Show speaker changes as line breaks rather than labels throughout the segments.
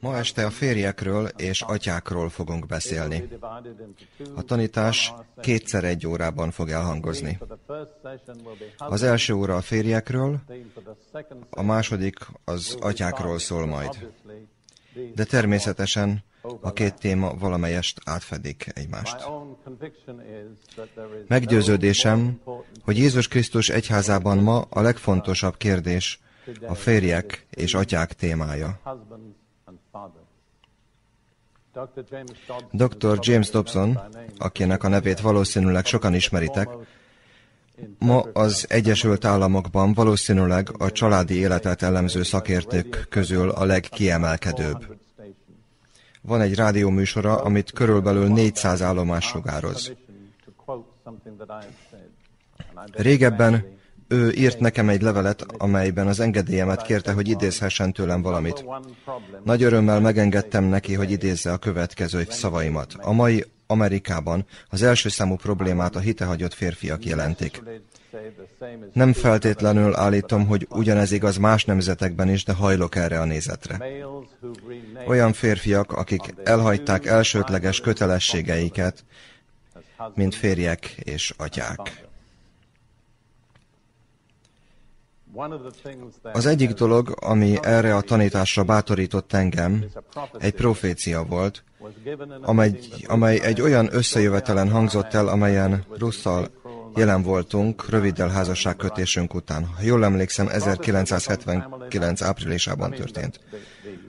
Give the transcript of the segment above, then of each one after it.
Ma este a férjekről és atyákról fogunk beszélni. A tanítás kétszer egy órában fog elhangozni. Az első óra a férjekről, a második az atyákról szól majd. De természetesen a két téma valamelyest átfedik egymást. Meggyőződésem, hogy Jézus Krisztus egyházában ma a legfontosabb kérdés a férjek és atyák témája. Dr. James Dobson, akinek a nevét valószínűleg sokan ismeritek, ma az Egyesült Államokban valószínűleg a családi életet elemző szakértők közül a legkiemelkedőbb. Van egy rádióműsora, amit körülbelül 400 állomás sugároz. Régebben ő írt nekem egy levelet, amelyben az engedélyemet kérte, hogy idézhessen tőlem valamit. Nagy örömmel megengedtem neki, hogy idézze a következő szavaimat. A mai Amerikában az első számú problémát a hitehagyott férfiak jelentik. Nem feltétlenül állítom, hogy ugyanez igaz más nemzetekben is, de hajlok erre a nézetre. Olyan férfiak, akik elhagyták elsődleges kötelességeiket, mint férjek és atyák. Az egyik dolog, ami erre a tanításra bátorított engem, egy profécia volt, amely, amely egy olyan összejövetelen hangzott el, amelyen Russzal jelen voltunk röviddel házasságkötésünk után. Ha jól emlékszem, 1979 áprilisában történt.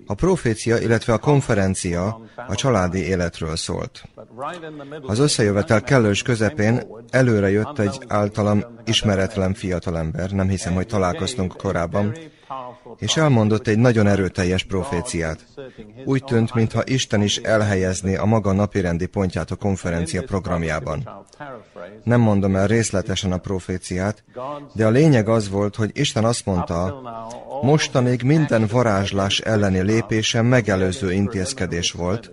A profécia, illetve a konferencia a családi életről szólt. Az összejövetel kellős közepén előre jött egy általam ismeretlen fiatalember, nem hiszem, hogy találkoztunk korábban, és elmondott egy nagyon erőteljes proféciát. Úgy tűnt, mintha Isten is elhelyezné a maga napirendi pontját a konferencia programjában. Nem mondom el részletesen a proféciát, de a lényeg az volt, hogy Isten azt mondta, mostanig minden varázslás elleni lépése megelőző intézkedés volt,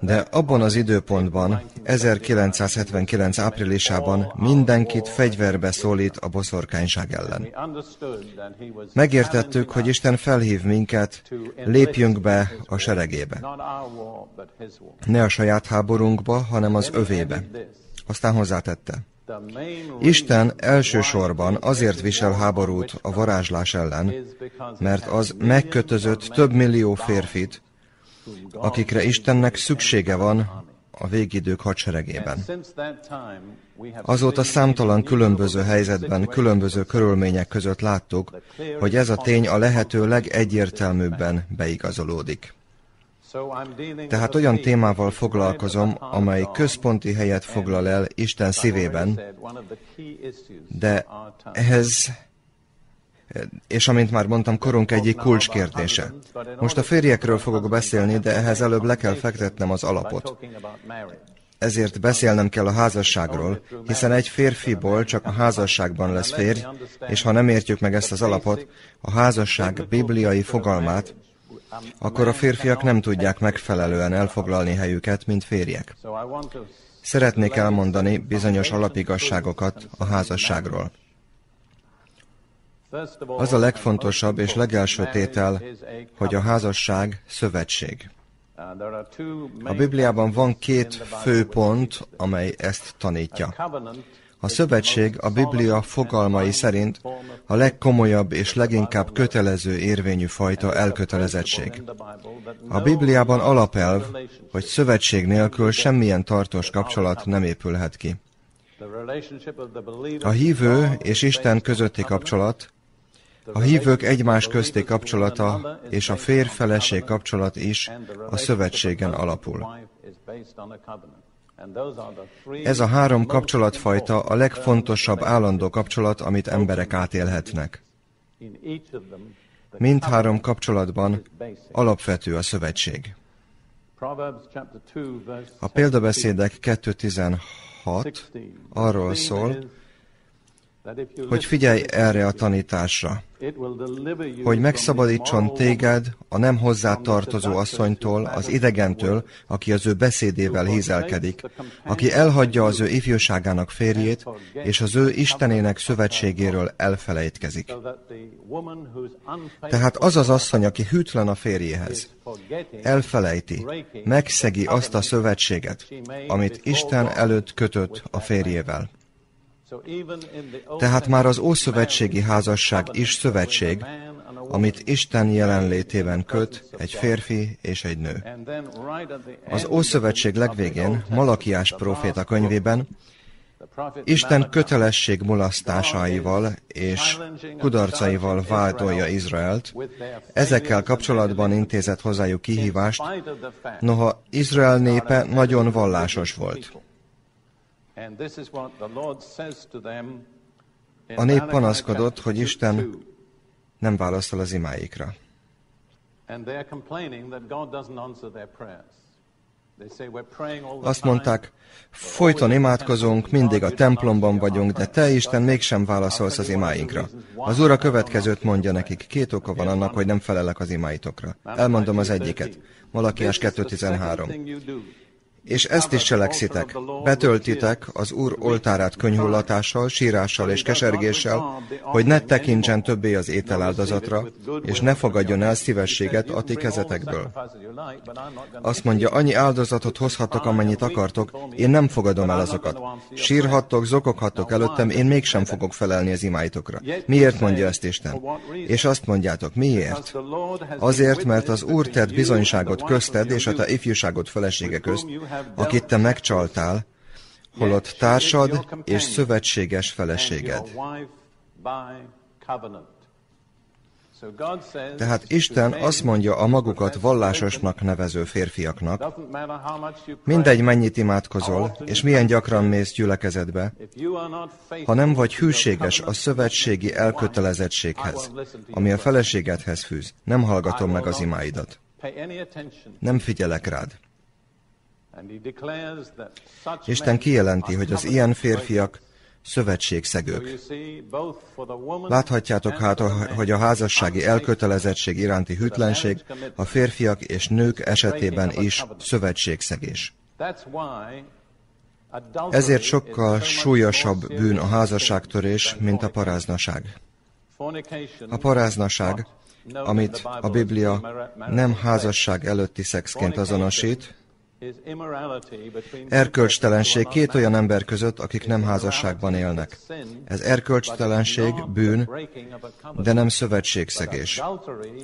de abban az időpontban, 1979 áprilisában mindenkit fegyverbe szólít a boszorkányság ellen. Megértettük, hogy Isten felhív minket, lépjünk be a seregébe. Ne a saját háborunkba, hanem az övébe. Aztán hozzátette. Isten elsősorban azért visel háborút a varázslás ellen, mert az megkötözött több millió férfit, akikre Istennek szüksége van a végidők hadseregében. Azóta számtalan különböző helyzetben, különböző körülmények között láttuk, hogy ez a tény a lehető legegyértelműbben beigazolódik. Tehát olyan témával foglalkozom, amely központi helyet foglal el Isten szívében, de ehhez és amint már mondtam, korunk egyik kulcskérdése. Most a férjekről fogok beszélni, de ehhez előbb le kell fektetnem az alapot. Ezért beszélnem kell a házasságról, hiszen egy férfiból csak a házasságban lesz férj, és ha nem értjük meg ezt az alapot, a házasság bibliai fogalmát, akkor a férfiak nem tudják megfelelően elfoglalni helyüket, mint férjek. Szeretnék elmondani bizonyos alapigasságokat a házasságról. Az a legfontosabb és legelső tétel, hogy a házasság szövetség. A Bibliában van két fő pont, amely ezt tanítja. A szövetség a Biblia fogalmai szerint a legkomolyabb és leginkább kötelező érvényű fajta elkötelezettség. A Bibliában alapelv, hogy szövetség nélkül semmilyen tartós kapcsolat nem épülhet ki. A hívő és Isten közötti kapcsolat a hívők egymás közti kapcsolata és a férfeleség kapcsolat is a szövetségen alapul. Ez a három kapcsolatfajta a legfontosabb állandó kapcsolat, amit emberek átélhetnek. Mindhárom kapcsolatban alapvető a szövetség. A példabeszédek 2.16 arról szól, hogy figyelj erre a tanításra. Hogy megszabadítson téged a nem hozzá tartozó asszonytól, az idegentől, aki az ő beszédével hízelkedik, aki elhagyja az ő ifjúságának férjét, és az ő Istenének szövetségéről elfelejtkezik. Tehát az az asszony, aki hűtlen a férjéhez, elfelejti, megszegi azt a szövetséget, amit Isten előtt kötött a férjével. Tehát már az ószövetségi házasság is szövetség, amit Isten jelenlétében köt egy férfi és egy nő. Az Ószövetség legvégén, Malakiás proféta könyvében, Isten kötelesség mulasztásaival és kudarcaival vádolja Izraelt, ezekkel kapcsolatban intézett hozzájuk kihívást, noha Izrael népe nagyon vallásos volt. A nép panaszkodott, hogy Isten nem válaszol az imáikra. Azt mondták, folyton imádkozunk, mindig a templomban vagyunk, de te, Isten, mégsem válaszolsz az imáinkra. Az Úr a következőt mondja nekik. Két oka van annak, hogy nem felelek az imáitokra. Elmondom az egyiket. Malakiás 2.13 és ezt is cselekszitek. Betöltitek az Úr oltárát könyhullatással, sírással és kesergéssel, hogy ne tekintsen többé az ételáldozatra, és ne fogadjon el szívességet a ti kezetekből. Azt mondja, annyi áldozatot hozhattok, amennyit akartok, én nem fogadom el azokat. Sírhattok, zokoghattok előttem, én mégsem fogok felelni az imáitokra. Miért mondja ezt Isten? És azt mondjátok, miért? Azért, mert az Úr tett bizonyságot közted és a te ifjúságod felesége közt, akit te megcsaltál, holott társad és szövetséges feleséged. Tehát Isten azt mondja a magukat vallásosnak nevező férfiaknak, mindegy mennyit imádkozol, és milyen gyakran mész gyülekezetbe, ha nem vagy hűséges a szövetségi elkötelezettséghez, ami a feleségedhez fűz, nem hallgatom meg az imáidat. Nem figyelek rád. Isten kijelenti, hogy az ilyen férfiak szövetségszegők. Láthatjátok hát, hogy a házassági elkötelezettség iránti hűtlenség a férfiak és nők esetében is szövetségszegés. Ezért sokkal súlyosabb bűn a házasságtörés, mint a paráznaság. A paráznaság, amit a Biblia nem házasság előtti szexként azonosít, Erkölcstelenség két olyan ember között, akik nem házasságban élnek. Ez erkölcstelenség, bűn, de nem szövetségszegés.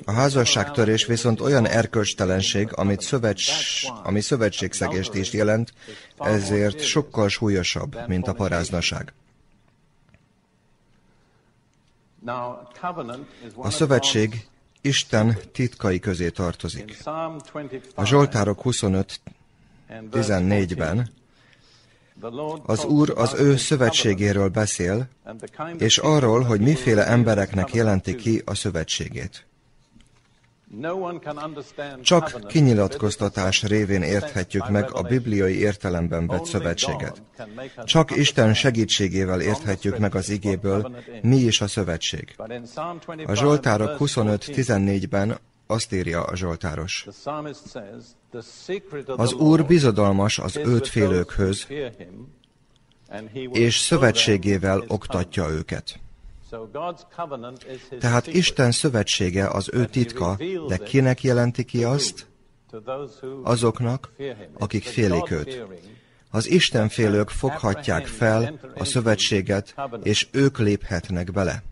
A házasságtörés viszont olyan erkölcstelenség, amit szövets, ami szövetségszegést is jelent, ezért sokkal súlyosabb, mint a paráznaság. A szövetség Isten titkai közé tartozik. A Zsoltárok 25 14-ben az Úr az ő szövetségéről beszél, és arról, hogy miféle embereknek jelenti ki a szövetségét. Csak kinyilatkoztatás révén érthetjük meg a bibliai értelemben vett szövetséget. Csak Isten segítségével érthetjük meg az igéből, mi is a szövetség. A Zsoltárok 25.14-ben azt írja a Zsoltáros. Az Úr bizodalmas az őt félőkhöz, és szövetségével oktatja őket. Tehát Isten szövetsége az ő titka, de kinek jelenti ki azt? Azoknak, akik félik őt. Az Isten félők foghatják fel a szövetséget, és ők léphetnek bele.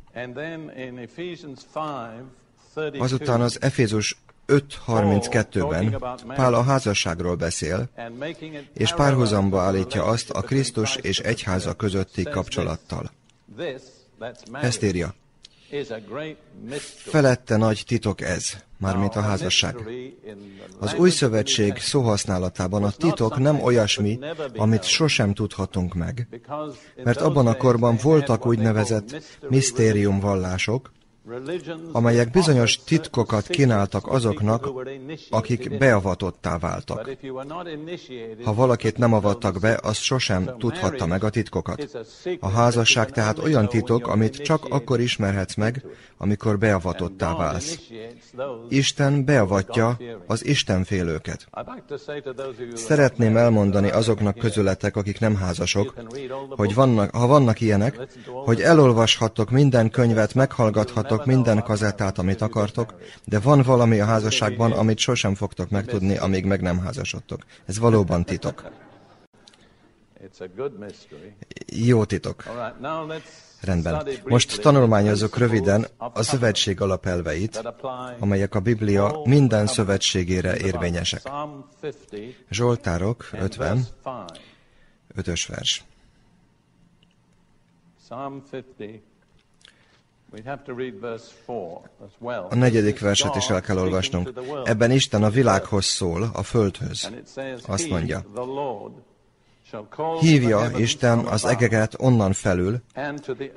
Azután az Efézus 5.32-ben Pál a házasságról beszél, és párhuzamba állítja azt a Krisztus és egyháza közötti kapcsolattal. Ezt írja. Felette nagy titok ez, mármint a házasság. Az új szövetség szóhasználatában a titok nem olyasmi, amit sosem tudhatunk meg, mert abban a korban voltak úgynevezett misztériumvallások, amelyek bizonyos titkokat kínáltak azoknak, akik beavatottá váltak. Ha valakit nem avattak be, az sosem tudhatta meg a titkokat. A házasság tehát olyan titok, amit csak akkor ismerhetsz meg, amikor beavatottá válsz. Isten beavatja az Istenfélőket. Szeretném elmondani azoknak közületek, akik nem házasok, hogy vannak, ha vannak ilyenek, hogy elolvashattok minden könyvet, meghallgathatok minden kazettát, amit akartok, de van valami a házasságban, amit sosem fogtok megtudni, amíg meg nem házasodtok. Ez valóban titok. Jó titok. Rendben. Most tanulmányozzuk röviden a szövetség alapelveit, amelyek a Biblia minden szövetségére érvényesek. Zsoltárok 50, 5-ös vers. A negyedik verset is el kell olvasnunk. Ebben Isten a világhoz szól, a földhöz. Azt mondja, Hívja Isten az egeket onnan felül,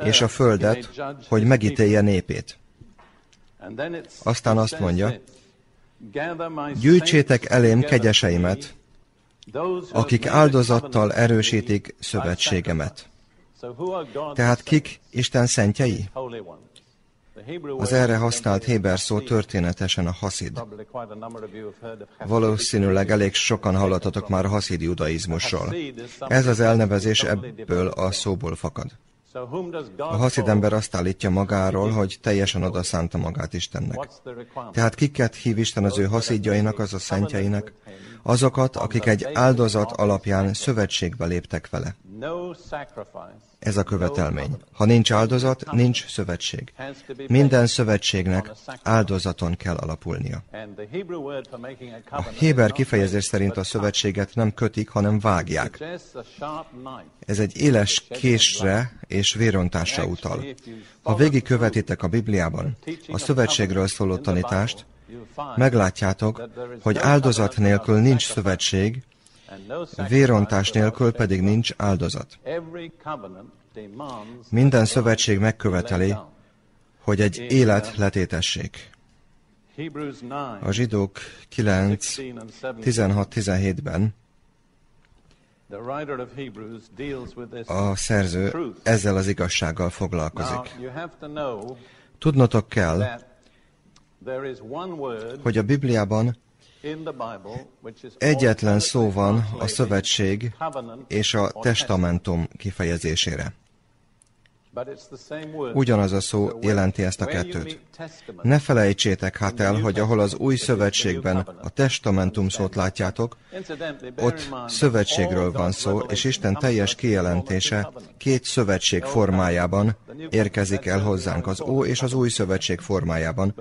és a földet, hogy megítélje népét. Aztán azt mondja, gyűjtsétek elém kegyeseimet, akik áldozattal erősítik szövetségemet. Tehát kik Isten szentjei? Az erre használt Héber szó történetesen a haszid. Valószínűleg elég sokan hallottatok már a haszid judaizmusról. Ez az elnevezés ebből a szóból fakad. A haszid ember azt állítja magáról, hogy teljesen odaszánta magát Istennek. Tehát kiket hív Isten az ő haszidjainak, az a szentjeinek? Azokat, akik egy áldozat alapján szövetségbe léptek vele. Ez a követelmény. Ha nincs áldozat, nincs szövetség. Minden szövetségnek áldozaton kell alapulnia. A Héber kifejezés szerint a szövetséget nem kötik, hanem vágják. Ez egy éles késre és vérontásra utal. Ha végig követitek a Bibliában a szövetségről szóló tanítást, meglátjátok, hogy áldozat nélkül nincs szövetség, vérontás nélkül pedig nincs áldozat. Minden szövetség megköveteli, hogy egy élet letétessék. A zsidók 9, 16-17-ben a szerző ezzel az igazsággal foglalkozik. Tudnotok kell, hogy a Bibliában Egyetlen szó van a szövetség és a testamentum kifejezésére. Ugyanaz a szó jelenti ezt a kettőt. Ne felejtsétek hát el, hogy ahol az új szövetségben a testamentum szót látjátok, ott szövetségről van szó, és Isten teljes kijelentése két szövetség formájában érkezik el hozzánk, az Ó és az új szövetség formájában,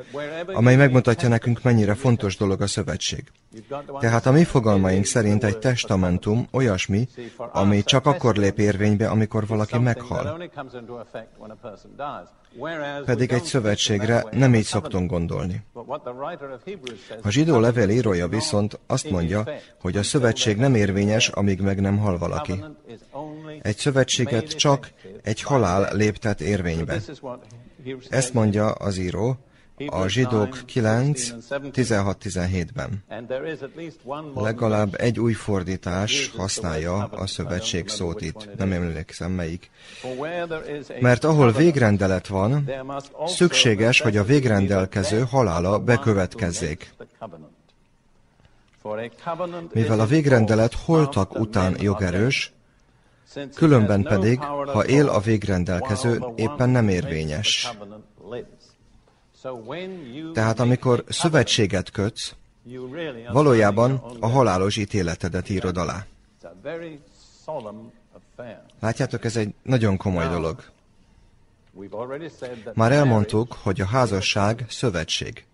amely megmutatja nekünk, mennyire fontos dolog a szövetség. Tehát a mi fogalmaink szerint egy testamentum olyasmi, ami csak akkor lép érvénybe, amikor valaki meghal. Pedig egy szövetségre nem így szoktunk gondolni. A zsidó levél írója viszont azt mondja, hogy a szövetség nem érvényes, amíg meg nem hal valaki. Egy szövetséget csak egy halál léptet érvénybe. Ezt mondja az író, a zsidók 9, 16-17-ben. Legalább egy új fordítás használja a szövetség szót itt, nem emlékszem melyik. Mert ahol végrendelet van, szükséges, hogy a végrendelkező halála bekövetkezzék. Mivel a végrendelet holtak után jogerős, különben pedig, ha él a végrendelkező, éppen nem érvényes. Tehát amikor szövetséget kötsz, valójában a halálos ítéletedet írod alá. Látjátok, ez egy nagyon komoly dolog. Már elmondtuk, hogy a házasság szövetség.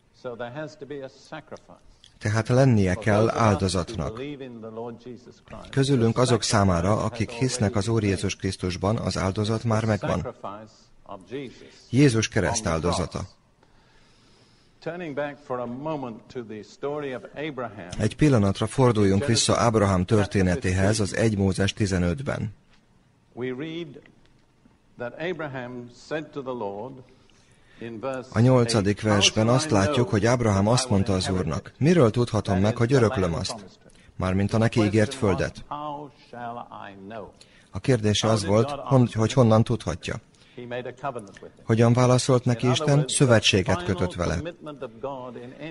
Tehát lennie kell áldozatnak. Közülünk azok számára, akik hisznek az Úr Jézus Krisztusban, az áldozat már megvan. Jézus kereszt áldozata. Egy pillanatra forduljunk vissza Ábrahám történetéhez az 1 Mózes 15-ben. A nyolcadik versben azt látjuk, hogy Ábrahám azt mondta az Úrnak, miről tudhatom meg, hogy öröklöm azt? Mármint a neki ígért földet. A kérdése az volt, hogy honnan tudhatja. Hogyan válaszolt neki Isten? Szövetséget kötött vele.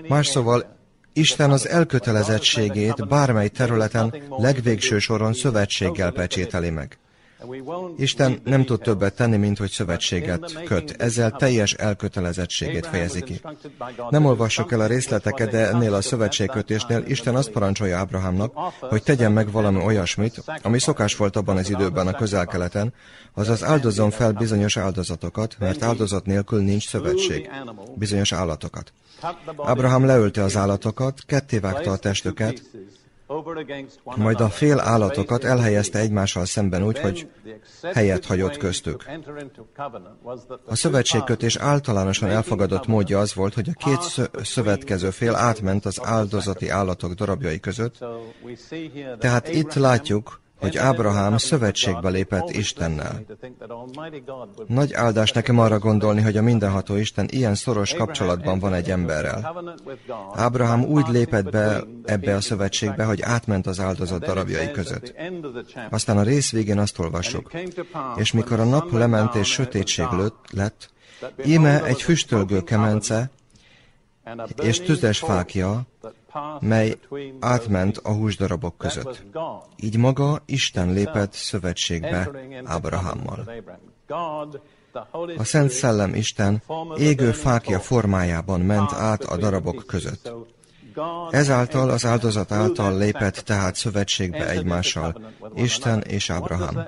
Más szóval, Isten az elkötelezettségét bármely területen legvégső soron szövetséggel pecsételi meg. Isten nem tud többet tenni, mint hogy szövetséget köt. Ezzel teljes elkötelezettségét fejezi ki. Nem olvassuk el a részleteket, de ennél a szövetségkötésnél Isten azt parancsolja Ábrahámnak, hogy tegyen meg valami olyasmit, ami szokás volt abban az időben a közel-keleten, azaz áldozzon fel bizonyos áldozatokat, mert áldozat nélkül nincs szövetség, bizonyos állatokat. Ábrahám leölte az állatokat, kettévágta a testüket, majd a fél állatokat elhelyezte egymással szemben úgy, hogy helyet hagyott köztük. A szövetségkötés általánosan elfogadott módja az volt, hogy a két szövetkező fél átment az áldozati állatok darabjai között, tehát itt látjuk, hogy Ábrahám szövetségbe lépett Istennel. Nagy áldás nekem arra gondolni, hogy a mindenható Isten ilyen szoros kapcsolatban van egy emberrel. Ábrahám úgy lépett be ebbe a szövetségbe, hogy átment az áldozat darabjai között. Aztán a rész végén azt olvassuk. És mikor a nap lement és sötétség lett, íme egy füstölgő kemence és tüzes fákja, mely átment a húsdarabok között. Így maga Isten lépett szövetségbe Ábrahámmal. A Szent Szellem Isten égő fákja formájában ment át a darabok között. Ezáltal az áldozat által lépett tehát szövetségbe egymással, Isten és Ábrahám.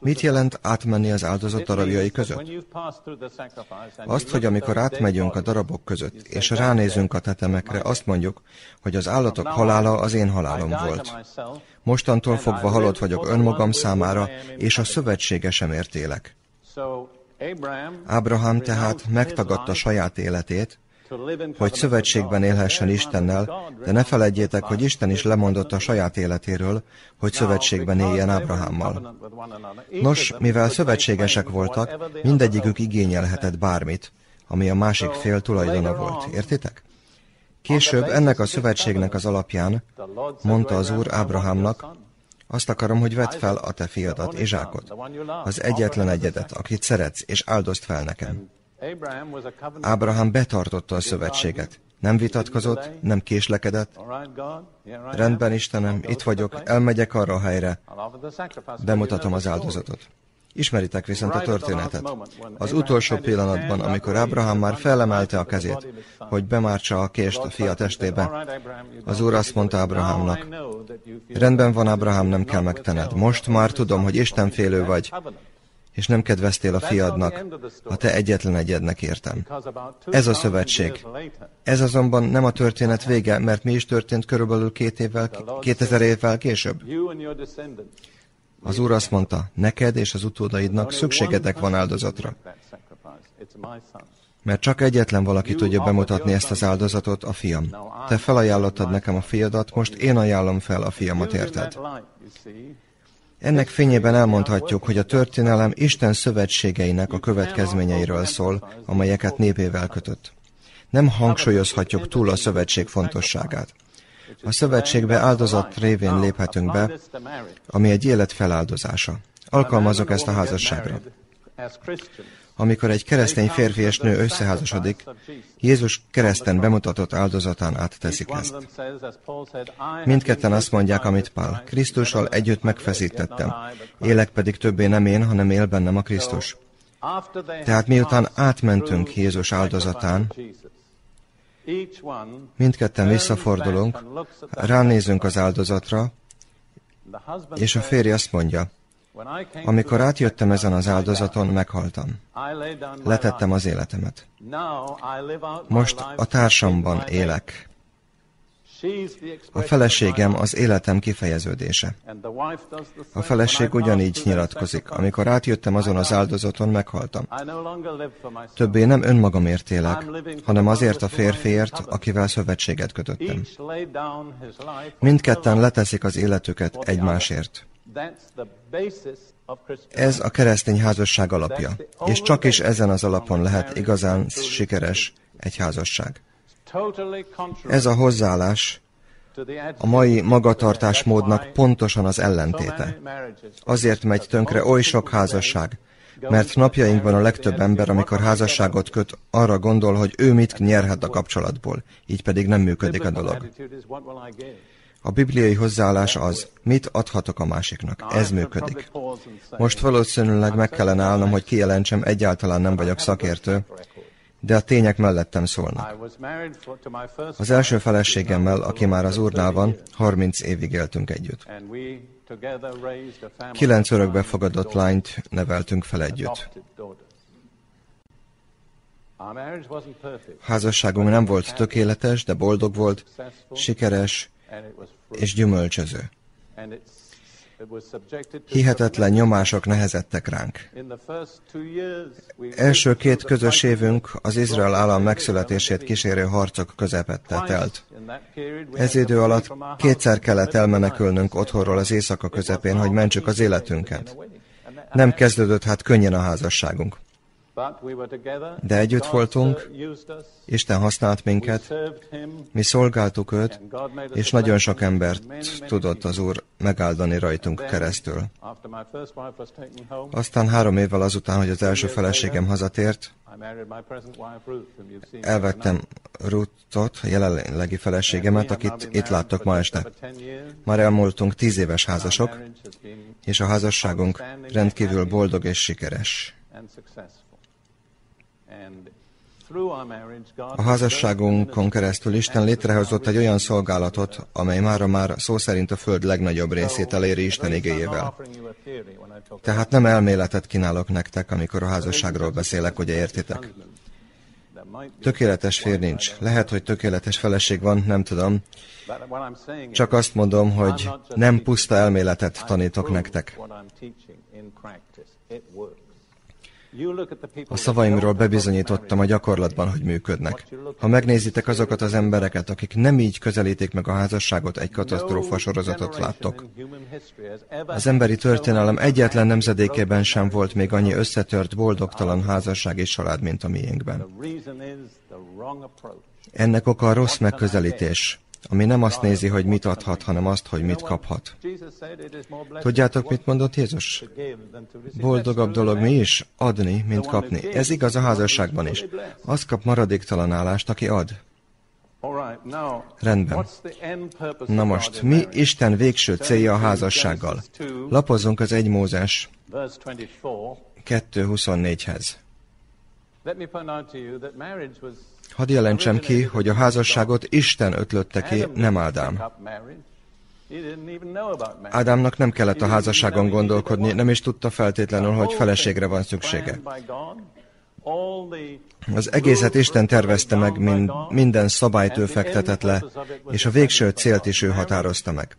Mit jelent átmenni az áldozat darabjai között? Azt, hogy amikor átmegyünk a darabok között, és ránézünk a tetemekre, azt mondjuk, hogy az állatok halála az én halálom volt. Mostantól fogva halott vagyok önmagam számára, és a szövetségesemért élek. Ábrahám tehát megtagadta saját életét, hogy szövetségben élhessen Istennel, de ne feledjétek, hogy Isten is lemondott a saját életéről, hogy szövetségben éljen Ábrahámmal. Nos, mivel szövetségesek voltak, mindegyikük igényelhetett bármit, ami a másik fél tulajdona volt. Értitek? Később ennek a szövetségnek az alapján mondta az Úr Ábrahámnak, azt akarom, hogy vedd fel a te fiadat, Izsákot, az egyetlen egyedet, akit szeretsz, és áldozd fel nekem. Ábrahám betartotta a szövetséget. Nem vitatkozott, nem késlekedett. Rendben, Istenem, itt vagyok, elmegyek arra a helyre, bemutatom az áldozatot. Ismeritek viszont a történetet. Az utolsó pillanatban, amikor Ábrahám már felemelte a kezét, hogy bemártsa a kést a fia testébe, az úr azt mondta Ábrahámnak, rendben van, Ábrahám, nem kell megtened. Most már tudom, hogy Isten félő vagy, és nem kedveztél a fiadnak, a te egyetlen egyednek értem. Ez a szövetség. Ez azonban nem a történet vége, mert mi is történt körülbelül két évvel, kétezer évvel később. Az Úr azt mondta, neked és az utódaidnak szükségetek van áldozatra. Mert csak egyetlen valaki tudja bemutatni ezt az áldozatot, a fiam. Te felajánlottad nekem a fiadat, most én ajánlom fel a fiamat, érted? Ennek fényében elmondhatjuk, hogy a történelem Isten szövetségeinek a következményeiről szól, amelyeket népével kötött. Nem hangsúlyozhatjuk túl a szövetség fontosságát. A szövetségbe áldozat révén léphetünk be, ami egy élet feláldozása. Alkalmazok ezt a házasságra. Amikor egy keresztény férfi és nő összeházasodik, Jézus kereszten bemutatott áldozatán átteszik ezt. Mindketten azt mondják, amit Pál, Krisztussal együtt megfeszítettem, élek pedig többé nem én, hanem él bennem a Krisztus. Tehát miután átmentünk Jézus áldozatán, mindketten visszafordulunk, ránézünk az áldozatra, és a férj azt mondja, amikor átjöttem ezen az áldozaton, meghaltam. Letettem az életemet. Most a társamban élek. A feleségem az életem kifejeződése. A feleség ugyanígy nyilatkozik. Amikor átjöttem azon az áldozaton, meghaltam. Többé nem önmagamért élek, hanem azért a férfiért, akivel szövetséget kötöttem. Mindketten leteszik az életüket egymásért. Ez a keresztény házasság alapja, és csak is ezen az alapon lehet igazán sikeres egy házasság. Ez a hozzáállás a mai magatartásmódnak pontosan az ellentéte. Azért megy tönkre oly sok házasság, mert napjainkban a legtöbb ember, amikor házasságot köt, arra gondol, hogy ő mit nyerhet a kapcsolatból, így pedig nem működik a dolog. A bibliai hozzáállás az, mit adhatok a másiknak. Ez működik. Most valószínűleg meg kellene állnom, hogy kijelentsem, egyáltalán nem vagyok szakértő, de a tények mellettem szólnak. Az első feleségemmel, aki már az úrnál van, 30 évig éltünk együtt. Kilenc örökbe fogadott lányt neveltünk fel együtt. Házasságunk nem volt tökéletes, de boldog volt, sikeres és gyümölcsöző. Hihetetlen nyomások nehezettek ránk. Első két közös évünk az Izrael állam megszületését kísérő harcok közepette telt. Ez idő alatt kétszer kellett elmenekülnünk otthonról az éjszaka közepén, hogy mentsük az életünket. Nem kezdődött hát könnyen a házasságunk. De együtt voltunk, Isten használt minket, mi szolgáltuk őt, és nagyon sok embert tudott az Úr megáldani rajtunk keresztül. Aztán három évvel azután, hogy az első feleségem hazatért, elvettem Ruthot, a jelenlegi feleségemet, akit itt láttok ma este. Már elmúltunk tíz éves házasok, és a házasságunk rendkívül boldog és sikeres. A házasságunkon keresztül Isten létrehozott egy olyan szolgálatot, amely mára már szó szerint a föld legnagyobb részét eléri Isten igéjével. Tehát nem elméletet kínálok nektek, amikor a házasságról beszélek, hogy értitek. Tökéletes fér nincs. Lehet, hogy tökéletes feleség van, nem tudom. Csak azt mondom, hogy nem puszta elméletet tanítok nektek. A szavaimról bebizonyítottam a gyakorlatban, hogy működnek. Ha megnézitek azokat az embereket, akik nem így közelítik meg a házasságot, egy katasztrófa sorozatot láttok. Az emberi történelem egyetlen nemzedékében sem volt még annyi összetört, boldogtalan házasság és család, mint a miénkben. Ennek oka a rossz megközelítés ami nem azt nézi, hogy mit adhat, hanem azt, hogy mit kaphat. Tudjátok, mit mondott Jézus? Boldogabb dolog mi is adni, mint kapni. Ez igaz a házasságban is. Az kap maradéktalan állást, aki ad. Rendben. Na most, mi Isten végső célja a házassággal? Lapozunk az 1 Mózes 2.24-hez. Hadd jelentsem ki, hogy a házasságot Isten ötlötte ki, nem Ádám. Ádámnak nem kellett a házasságon gondolkodni, nem is tudta feltétlenül, hogy feleségre van szüksége. Az egészet Isten tervezte meg, mind, minden szabályt ő fektetett le, és a végső célt is ő határozta meg.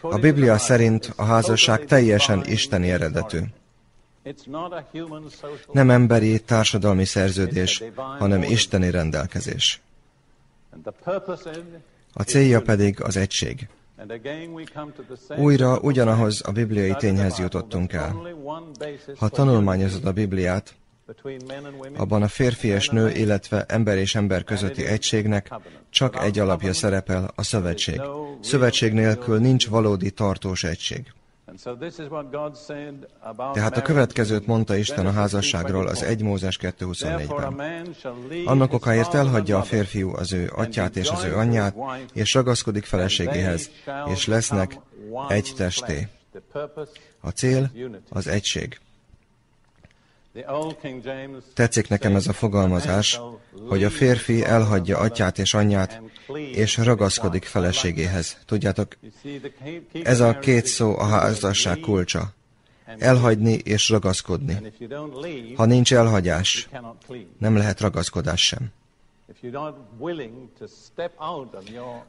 A Biblia szerint a házasság teljesen isteni eredetű. Nem emberi társadalmi szerződés, hanem isteni rendelkezés. A célja pedig az egység. Újra ugyanahoz a bibliai tényhez jutottunk el. Ha tanulmányozod a Bibliát, abban a férfi és nő, illetve ember és ember közötti egységnek csak egy alapja szerepel, a szövetség. Szövetség nélkül nincs valódi tartós egység. Tehát a következőt mondta Isten a házasságról az 1 Mózes 2.24-ben. Annak okáért elhagyja a férfiú az ő atyát és az ő anyját, és ragaszkodik feleségéhez, és lesznek egy testé. A cél az egység. Tetszik nekem ez a fogalmazás, hogy a férfi elhagyja atyát és anyját, és ragaszkodik feleségéhez. Tudjátok, ez a két szó a házasság kulcsa. Elhagyni és ragaszkodni. Ha nincs elhagyás, nem lehet ragaszkodás sem.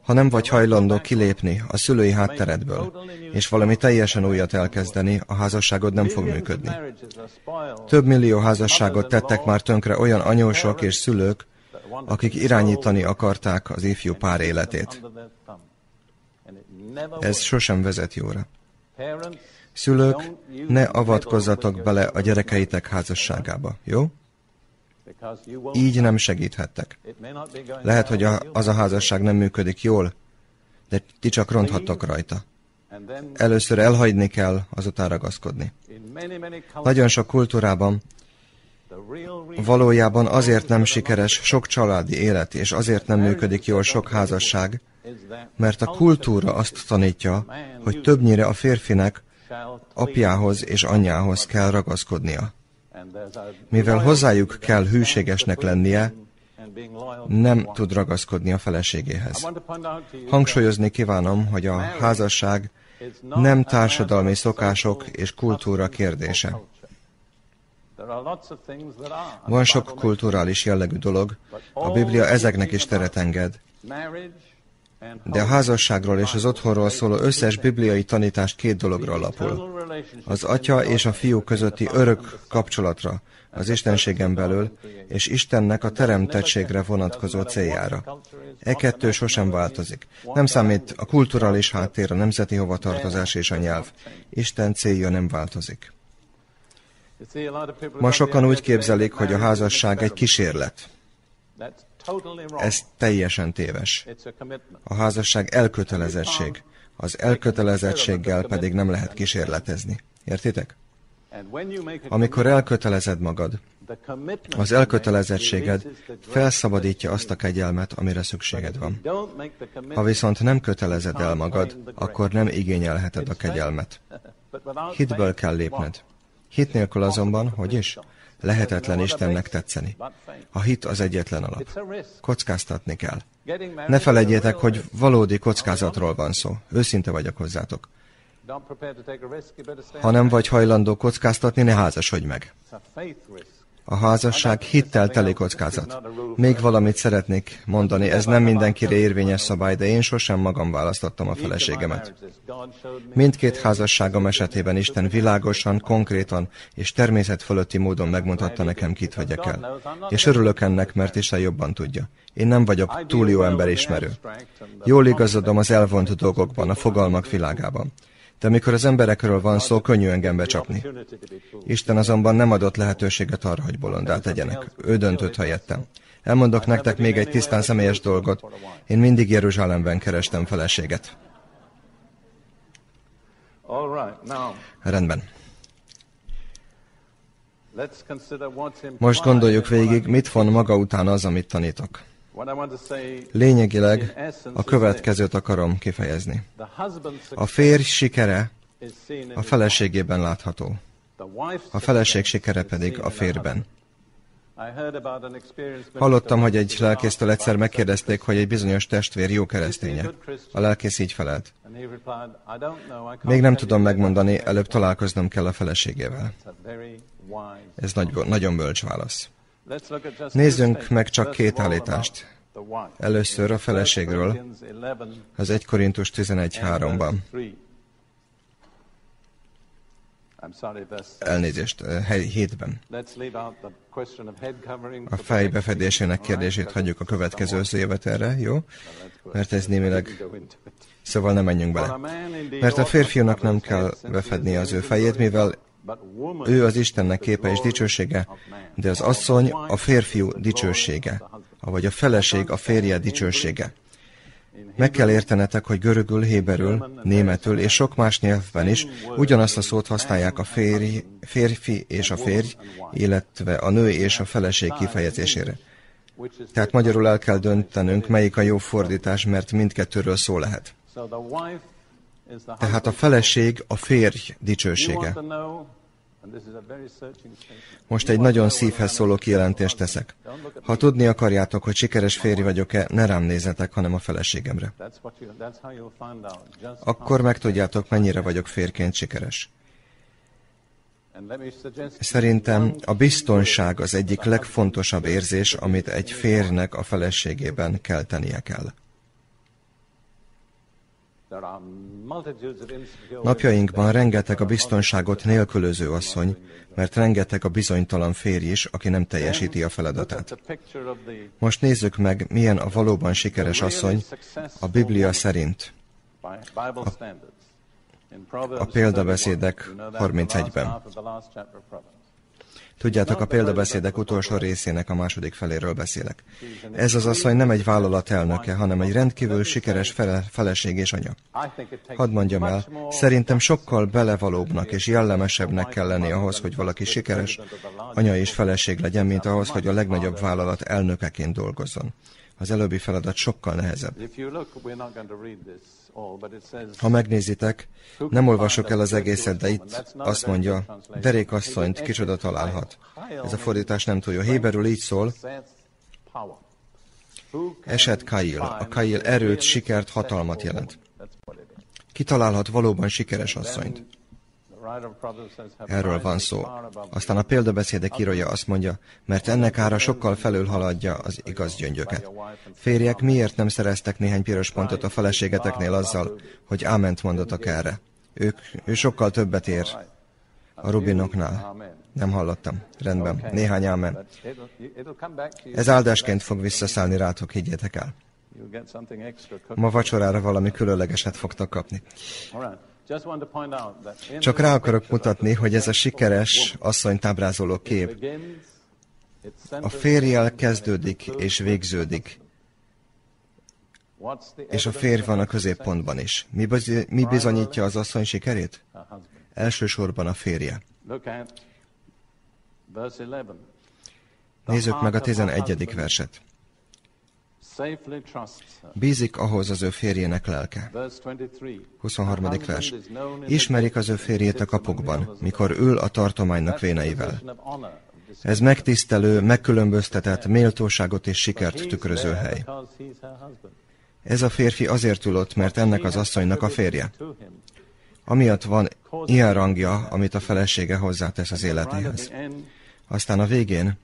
Ha nem vagy hajlandó kilépni a szülői hátteredből, és valami teljesen újat elkezdeni, a házasságod nem fog működni. Több millió házasságot tettek már tönkre olyan anyósok és szülők, akik irányítani akarták az ifjú pár életét. Ez sosem vezet jóra. Szülők, ne avatkozzatok bele a gyerekeitek házasságába, jó? Így nem segíthettek. Lehet, hogy a, az a házasság nem működik jól, de ti csak ronthattok rajta. Először elhagyni kell, azután ragaszkodni. Nagyon sok kultúrában valójában azért nem sikeres sok családi élet, és azért nem működik jól sok házasság, mert a kultúra azt tanítja, hogy többnyire a férfinek apjához és anyjához kell ragaszkodnia. Mivel hozzájuk kell hűségesnek lennie, nem tud ragaszkodni a feleségéhez. Hangsúlyozni kívánom, hogy a házasság nem társadalmi szokások és kultúra kérdése. Van sok kulturális jellegű dolog, a Biblia ezeknek is teret enged, de a házasságról és az otthonról szóló összes bibliai tanítás két dologra alapul. Az atya és a fiú közötti örök kapcsolatra, az Istenségen belül, és Istennek a teremtettségre vonatkozó céljára. E kettő sosem változik. Nem számít a kulturális háttér, a nemzeti hovatartozás és a nyelv. Isten célja nem változik. Ma sokan úgy képzelik, hogy a házasság egy kísérlet. Ez teljesen téves. A házasság elkötelezettség. Az elkötelezettséggel pedig nem lehet kísérletezni. Értitek? Amikor elkötelezed magad, az elkötelezettséged felszabadítja azt a kegyelmet, amire szükséged van. Ha viszont nem kötelezed el magad, akkor nem igényelheted a kegyelmet. Hitből kell lépned. Hit nélkül azonban, hogy is? Lehetetlen Istennek tetszeni. A hit az egyetlen alap. Kockáztatni kell. Ne felejtjétek, hogy valódi kockázatról van szó. Őszinte vagyok hozzátok. Ha nem vagy hajlandó kockáztatni, ne házasodj meg. A házasság hittel teli kockázat. Még valamit szeretnék mondani, ez nem mindenkire érvényes szabály, de én sosem magam választottam a feleségemet. Mindkét házasságom esetében Isten világosan, konkrétan és természet fölötti módon megmutatta nekem, kit vegyek el. És örülök ennek, mert Isten jobban tudja. Én nem vagyok túl jó emberismerő. Jól igazodom az elvont dolgokban, a fogalmak világában de amikor az emberekről van szó, könnyű engem becsapni. Isten azonban nem adott lehetőséget arra, hogy bolondát tegyenek. Ő döntött helyettem. Elmondok nektek még egy tisztán személyes dolgot. Én mindig Jeruzsálemben kerestem feleséget. Rendben. Most gondoljuk végig, mit von maga után az, amit tanítok. Lényegileg a következőt akarom kifejezni. A férj sikere a feleségében látható. A feleség sikere pedig a férben. Hallottam, hogy egy lelkésztől egyszer megkérdezték, hogy egy bizonyos testvér jó kereszténye. A lelkész így felelt. Még nem tudom megmondani, előbb találkoznom kell a feleségével. Ez nagy, nagyon bölcs válasz. Nézzünk meg csak két állítást. Először a feleségről, az 1 Korintus 11.3-ban. Elnézést, hely 7-ben. A fej befedésének kérdését hagyjuk a következő évet erre, jó? Mert ez némileg... Szóval nem menjünk bele. Mert a férfiúnak nem kell befedni az ő fejét, mivel ő az Istennek képe és dicsősége, de az asszony a férfiú dicsősége, vagy a feleség a férje dicsősége. Meg kell értenetek, hogy görögül, héberül, németül és sok más nyelvben is ugyanazt a szót használják a férj, férfi és a férj, illetve a nő és a feleség kifejezésére. Tehát magyarul el kell döntenünk, melyik a jó fordítás, mert mindkettőről szó lehet. Tehát a feleség a férj dicsősége. Most egy nagyon szívhez szóló kijelentést teszek. Ha tudni akarjátok, hogy sikeres férj vagyok-e, ne rám nézzetek, hanem a feleségemre. Akkor megtudjátok, mennyire vagyok férként sikeres. Szerintem a biztonság az egyik legfontosabb érzés, amit egy férjnek a feleségében keltenie kell. Napjainkban rengeteg a biztonságot nélkülöző asszony, mert rengeteg a bizonytalan férj is, aki nem teljesíti a feladatát. Most nézzük meg, milyen a valóban sikeres asszony a Biblia szerint. A a példabeszédek 31-ben. Tudjátok, a példabeszédek utolsó részének a második feléről beszélek. Ez az asszony nem egy vállalat elnöke, hanem egy rendkívül sikeres fele, feleség és anya. Hadd mondjam el, szerintem sokkal belevalóbbnak és jellemesebbnek kell lenni ahhoz, hogy valaki sikeres anya és feleség legyen, mint ahhoz, hogy a legnagyobb vállalat elnökeként dolgozzon. Az előbbi feladat sokkal nehezebb. Ha megnézitek, nem olvasok el az egészet, de itt azt mondja, derékasszonyt kicsoda találhat. Ez a fordítás nem túl jó. Héberül így szól, Eset Kail. A Kail erőt, sikert, hatalmat jelent. Kitalálhat valóban sikeres asszonyt. Erről van szó. Aztán a példabeszédek írója azt mondja, mert ennek ára sokkal felülhaladja az igaz gyöngyöket. Férjek, miért nem szereztek néhány piros pontot a feleségeteknél azzal, hogy áment mondatok erre? Ők, ő sokkal többet ér a rubinoknál. Nem hallottam. Rendben. Néhány ámen. Ez áldásként fog visszaszállni rátok, higgyétek el. Ma vacsorára valami különlegeset fogtok kapni. Csak rá akarok mutatni, hogy ez a sikeres asszony tábrázoló kép a férjel kezdődik és végződik. És a férj van a középpontban is. Mi, mi bizonyítja az asszony sikerét? Elsősorban a férje. Nézzük meg a 11. verset. Bízik ahhoz az ő férjének lelke. 23. vers. Ismerik az ő férjét a kapukban, mikor ül a tartománynak véneivel. Ez megtisztelő, megkülönböztetett, méltóságot és sikert tükröző hely. Ez a férfi azért ül ott, mert ennek az asszonynak a férje. Amiatt van ilyen rangja, amit a felesége hozzátesz az életéhez. Aztán a végén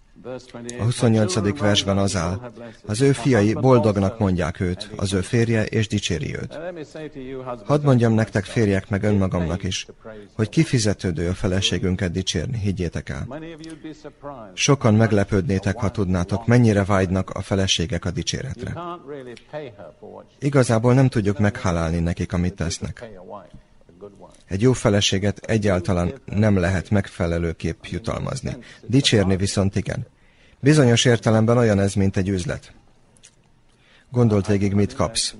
a 28. versben az áll, az ő fiai boldognak mondják őt, az ő férje, és dicséri őt. Hadd mondjam nektek, férjek, meg önmagamnak is, hogy kifizetődő a feleségünket dicsérni, higgyétek el. Sokan meglepődnétek, ha tudnátok, mennyire vágynak a feleségek a dicséretre. Igazából nem tudjuk meghálálni nekik, amit tesznek. Egy jó feleséget egyáltalán nem lehet megfelelőképp jutalmazni. Dicsérni viszont igen. Bizonyos értelemben olyan ez, mint egy üzlet. Gondolt végig, mit kapsz.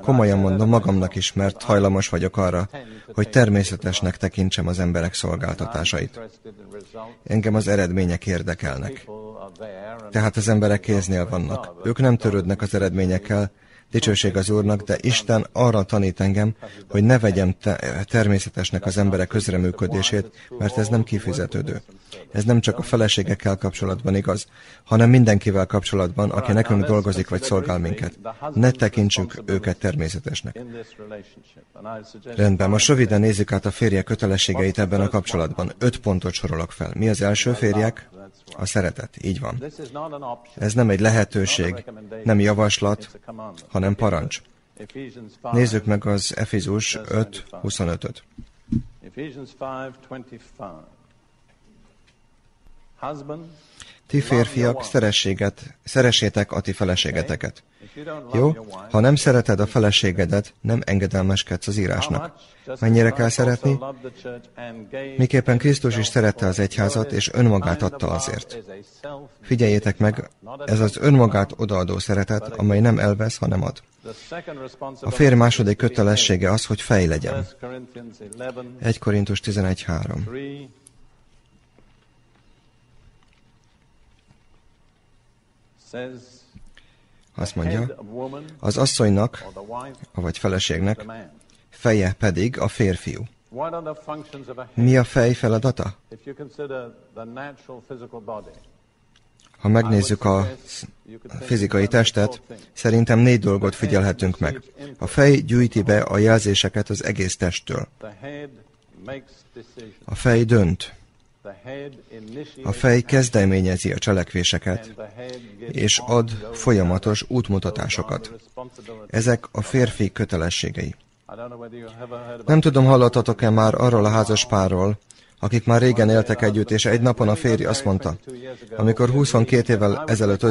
Komolyan mondom magamnak is, mert hajlamos vagyok arra, hogy természetesnek tekintsem az emberek szolgáltatásait. Engem az eredmények érdekelnek. Tehát az emberek kéznél vannak. Ők nem törődnek az eredményekkel, Dicsőség az Úrnak, de Isten arra tanít engem, hogy ne vegyem te természetesnek az emberek közreműködését, mert ez nem kifizetődő. Ez nem csak a feleségekkel kapcsolatban igaz, hanem mindenkivel kapcsolatban, aki nekünk dolgozik vagy szolgál minket. Ne tekintsük őket természetesnek. Rendben, most röviden nézzük át a férjek kötelességeit ebben a kapcsolatban. Öt pontot sorolok fel. Mi az első férjek? A szeretet, így van. Ez nem egy lehetőség, nem javaslat, hanem parancs. Nézzük meg az Efizus 5.25-öt. Ti férfiak, szerességet, szeressétek a ti feleségeteket. Jó? Ha nem szereted a feleségedet, nem engedelmeskedsz az írásnak. Mennyire kell szeretni? Miképpen Krisztus is szerette az egyházat, és önmagát adta azért. Figyeljétek meg, ez az önmagát odaadó szeretet, amely nem elvesz, hanem ad. A férj második kötelessége az, hogy fej legyen. 1 Korintus 11.3 azt mondja, az asszonynak, vagy feleségnek, feje pedig a férfiú. Mi a fej feladata? Ha megnézzük a fizikai testet, szerintem négy dolgot figyelhetünk meg. A fej gyűjti be a jelzéseket az egész testtől. A fej dönt. A fej kezdeményezi a cselekvéseket, és ad folyamatos útmutatásokat. Ezek a férfi kötelességei. Nem tudom, hallottatok-e már arról a házas párról, akik már régen éltek együtt, és egy napon a férj azt mondta, amikor 22 évvel ezelőtt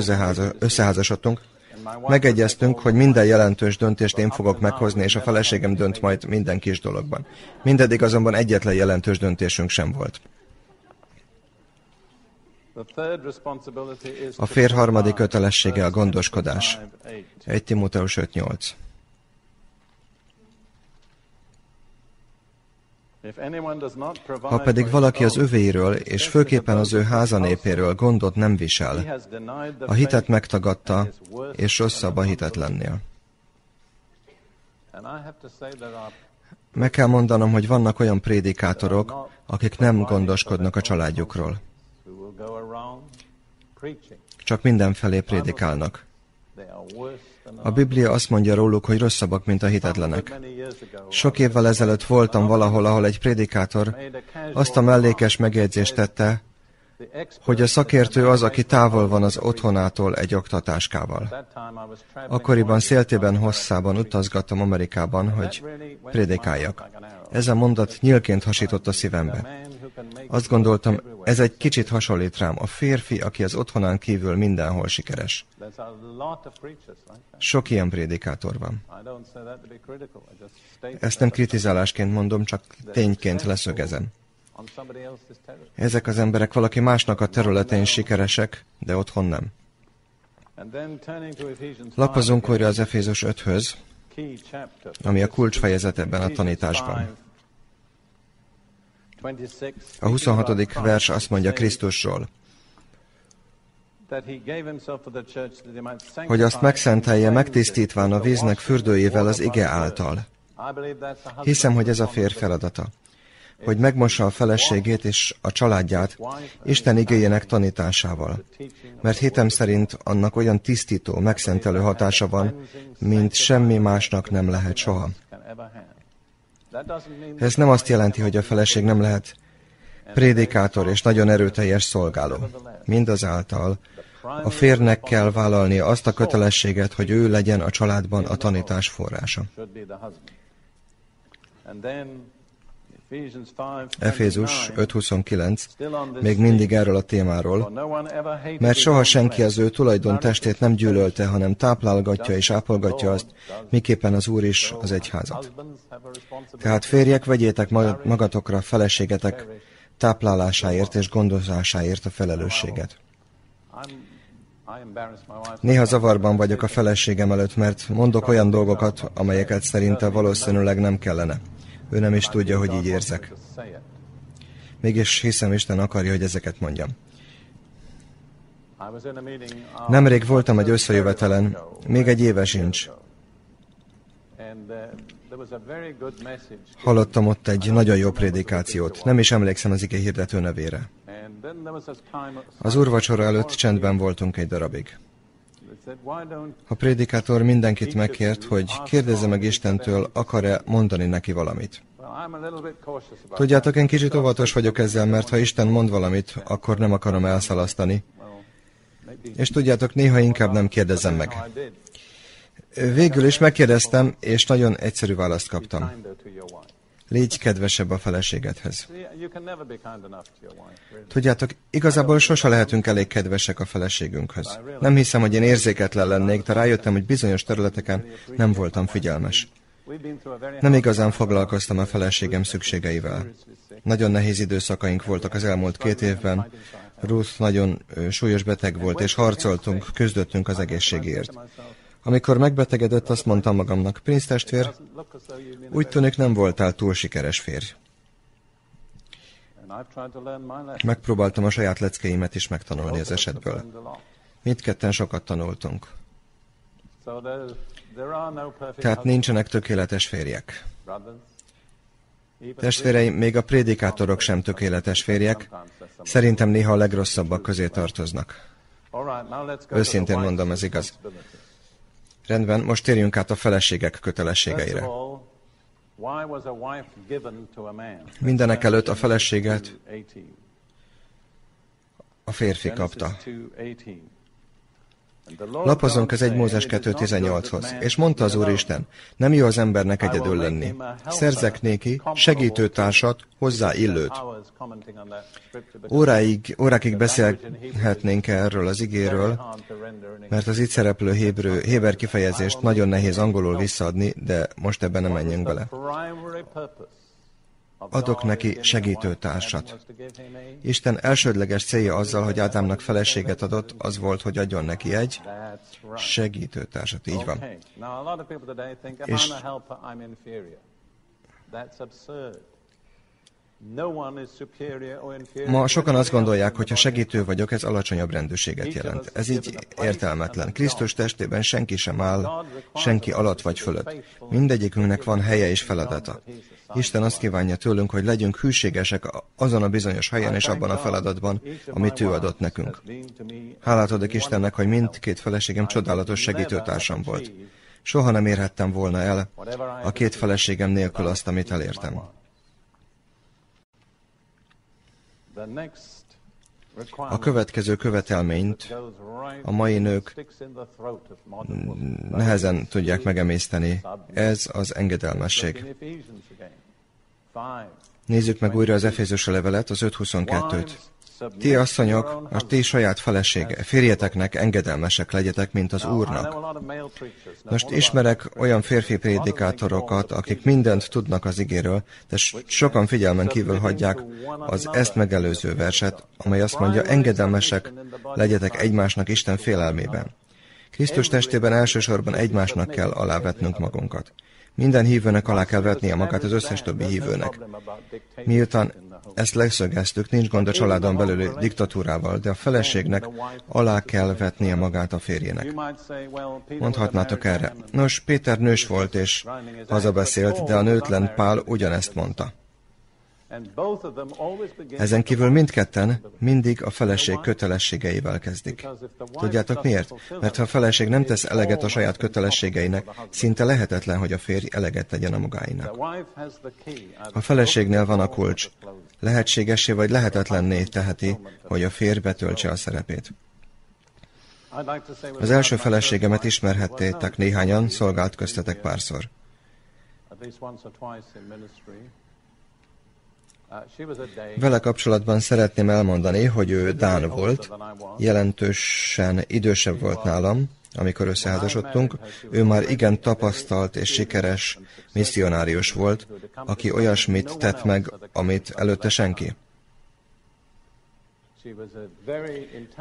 összeházasodtunk, Megegyeztünk, hogy minden jelentős döntést én fogok meghozni, és a feleségem dönt majd minden kis dologban. Mindeddig azonban egyetlen jelentős döntésünk sem volt. A fér harmadik kötelessége a gondoskodás. 1 Timóteus 5.8 Ha pedig valaki az övéiről, és főképpen az ő házanépéről gondot nem visel, a hitet megtagadta, és rosszabb a hitetlennél. Meg kell mondanom, hogy vannak olyan prédikátorok, akik nem gondoskodnak a családjukról. Csak mindenfelé prédikálnak. A Biblia azt mondja róluk, hogy rosszabbak, mint a hitetlenek. Sok évvel ezelőtt voltam valahol, ahol egy prédikátor azt a mellékes megjegyzést tette, hogy a szakértő az, aki távol van az otthonától egy oktatáskával. Akkoriban széltében hosszában utazgattam Amerikában, hogy prédikáljak. Ez a mondat nyílként hasított a szívembe. Azt gondoltam, ez egy kicsit hasonlít rám. A férfi, aki az otthonán kívül mindenhol sikeres. Sok ilyen prédikátor van. Ezt nem kritizálásként mondom, csak tényként leszögezem. Ezek az emberek valaki másnak a területén sikeresek, de otthon nem. Lapozunk újra az Efézus 5-höz, ami a kulcsfejezet ebben a tanításban. A 26. vers azt mondja Krisztusról, hogy azt megszentelje, megtisztítván a víznek fürdőjével az ige által. Hiszem, hogy ez a fér feladata hogy megmossa a feleségét és a családját Isten igényének tanításával. Mert hitem szerint annak olyan tisztító, megszentelő hatása van, mint semmi másnak nem lehet soha. Ez nem azt jelenti, hogy a feleség nem lehet prédikátor és nagyon erőteljes szolgáló. Mindazáltal a férnek kell vállalnia azt a kötelességet, hogy ő legyen a családban a tanítás forrása. Efézus 5.29 még mindig erről a témáról, mert soha senki az ő tulajdon testét nem gyűlölte, hanem táplálgatja és ápolgatja azt, miképpen az Úr is az egyházat. Tehát férjek, vegyétek magatokra feleségetek táplálásáért és gondozásáért a felelősséget. Néha zavarban vagyok a feleségem előtt, mert mondok olyan dolgokat, amelyeket szerinte valószínűleg nem kellene. Ő nem is tudja, hogy így érzek. Mégis hiszem, Isten akarja, hogy ezeket mondjam. Nemrég voltam egy összejövetelen, még egy éve sincs. Hallottam ott egy nagyon jó prédikációt, nem is emlékszem az ige hirdető nevére. Az úrvacsora előtt csendben voltunk egy darabig. A prédikátor mindenkit megkért, hogy kérdezze meg Istentől, akar-e mondani neki valamit. Tudjátok, én kicsit óvatos vagyok ezzel, mert ha Isten mond valamit, akkor nem akarom elszalasztani. És tudjátok, néha inkább nem kérdezem meg. Végül is megkérdeztem, és nagyon egyszerű választ kaptam. Légy kedvesebb a feleségedhez. Tudjátok, igazából sose lehetünk elég kedvesek a feleségünkhöz. Nem hiszem, hogy én érzéketlen lennék, de rájöttem, hogy bizonyos területeken nem voltam figyelmes. Nem igazán foglalkoztam a feleségem szükségeivel. Nagyon nehéz időszakaink voltak az elmúlt két évben. Ruth nagyon súlyos beteg volt, és harcoltunk, küzdöttünk az egészségért. Amikor megbetegedett, azt mondtam magamnak, Prince testvér, úgy tűnik nem voltál túl sikeres férj. Megpróbáltam a saját leckeimet is megtanulni az esetből. Mindketten sokat tanultunk. Tehát nincsenek tökéletes férjek. Testvéreim, még a prédikátorok sem tökéletes férjek, szerintem néha a legrosszabbak közé tartoznak. Őszintén mondom, ez igaz. Rendben, most térjünk át a feleségek kötelességeire. Mindenek előtt a feleséget a férfi kapta. Lapozunk az 1 Mózes 2.18-hoz, és mondta az Úristen, nem jó az embernek egyedül lenni. Szerzek néki segítőtársat, hozzá illőt. Óráig, órákig beszélhetnénk erről az igéről, mert az itt szereplő hébrő, héber kifejezést nagyon nehéz angolul visszaadni, de most ebben nem menjünk bele adok neki segítőtársat. Isten elsődleges célja azzal, hogy Ádámnak feleséget adott, az volt, hogy adjon neki egy segítőtársat. Így van. És Ma sokan azt gondolják, hogy ha segítő vagyok, ez alacsonyabb rendőséget jelent. Ez így értelmetlen. Krisztus testében senki sem áll, senki alatt vagy fölött. Mindegyikünknek van helye és feladata. Isten azt kívánja tőlünk, hogy legyünk hűségesek azon a bizonyos helyen és abban a feladatban, amit ő adott nekünk. Hálát adok Istennek, hogy mindkét feleségem csodálatos segítőtársam volt. Soha nem érhettem volna el a két feleségem nélkül azt, amit elértem. A következő követelményt a mai nők nehezen tudják megemészteni. Ez az engedelmesség. Nézzük meg újra az Efézusra levelet, az 5.22-t. Ti asszonyok, a ti saját felesége, férjeteknek engedelmesek legyetek, mint az Úrnak. Most ismerek olyan férfi prédikátorokat, akik mindent tudnak az igéről, de sokan figyelmen kívül hagyják az ezt megelőző verset, amely azt mondja, engedelmesek legyetek egymásnak Isten félelmében. Krisztus testében elsősorban egymásnak kell alávetnünk magunkat. Minden hívőnek alá kell vetnie magát az összes többi hívőnek. Miután ezt leszögeztük, nincs gond a családon belüli diktatúrával, de a feleségnek alá kell vetnie magát a férjének. Mondhatnátok erre. Nos, Péter nős volt és hazabeszélt, de a nőtlen Pál ugyanezt mondta. Ezen kívül mindketten mindig a feleség kötelességeivel kezdik. Tudjátok miért? Mert ha a feleség nem tesz eleget a saját kötelességeinek, szinte lehetetlen, hogy a férj eleget tegyen a magáinak. A feleségnél van a kulcs. Lehetségesé vagy lehetetlenné teheti, hogy a férj betöltse a szerepét. Az első feleségemet ismerhettétek néhányan, szolgált köztetek párszor. Vele kapcsolatban szeretném elmondani, hogy ő Dán volt, jelentősen idősebb volt nálam, amikor összeházasodtunk, ő már igen tapasztalt és sikeres misszionárius volt, aki olyasmit tett meg, amit előtte senki.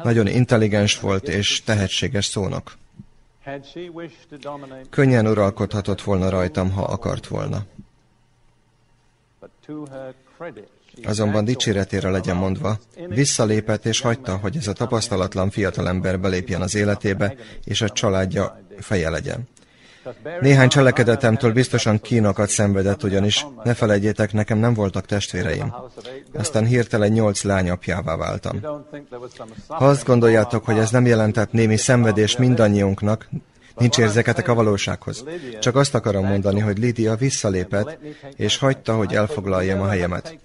Nagyon intelligens volt és tehetséges szónok. Könnyen uralkodhatott volna rajtam, ha akart volna. Azonban dicséretére legyen mondva, visszalépett és hagyta, hogy ez a tapasztalatlan fiatalember belépjen az életébe, és a családja feje legyen. Néhány cselekedetemtől biztosan kínokat szenvedett, ugyanis ne felejtjétek, nekem nem voltak testvéreim. Aztán hirtelen nyolc lányapjává váltam. Ha azt gondoljátok, hogy ez nem jelentett némi szenvedés mindannyiunknak, Nincs érzeketek a valósághoz. Csak azt akarom mondani, hogy Lídia visszalépett, és hagyta, hogy elfoglaljam a helyemet.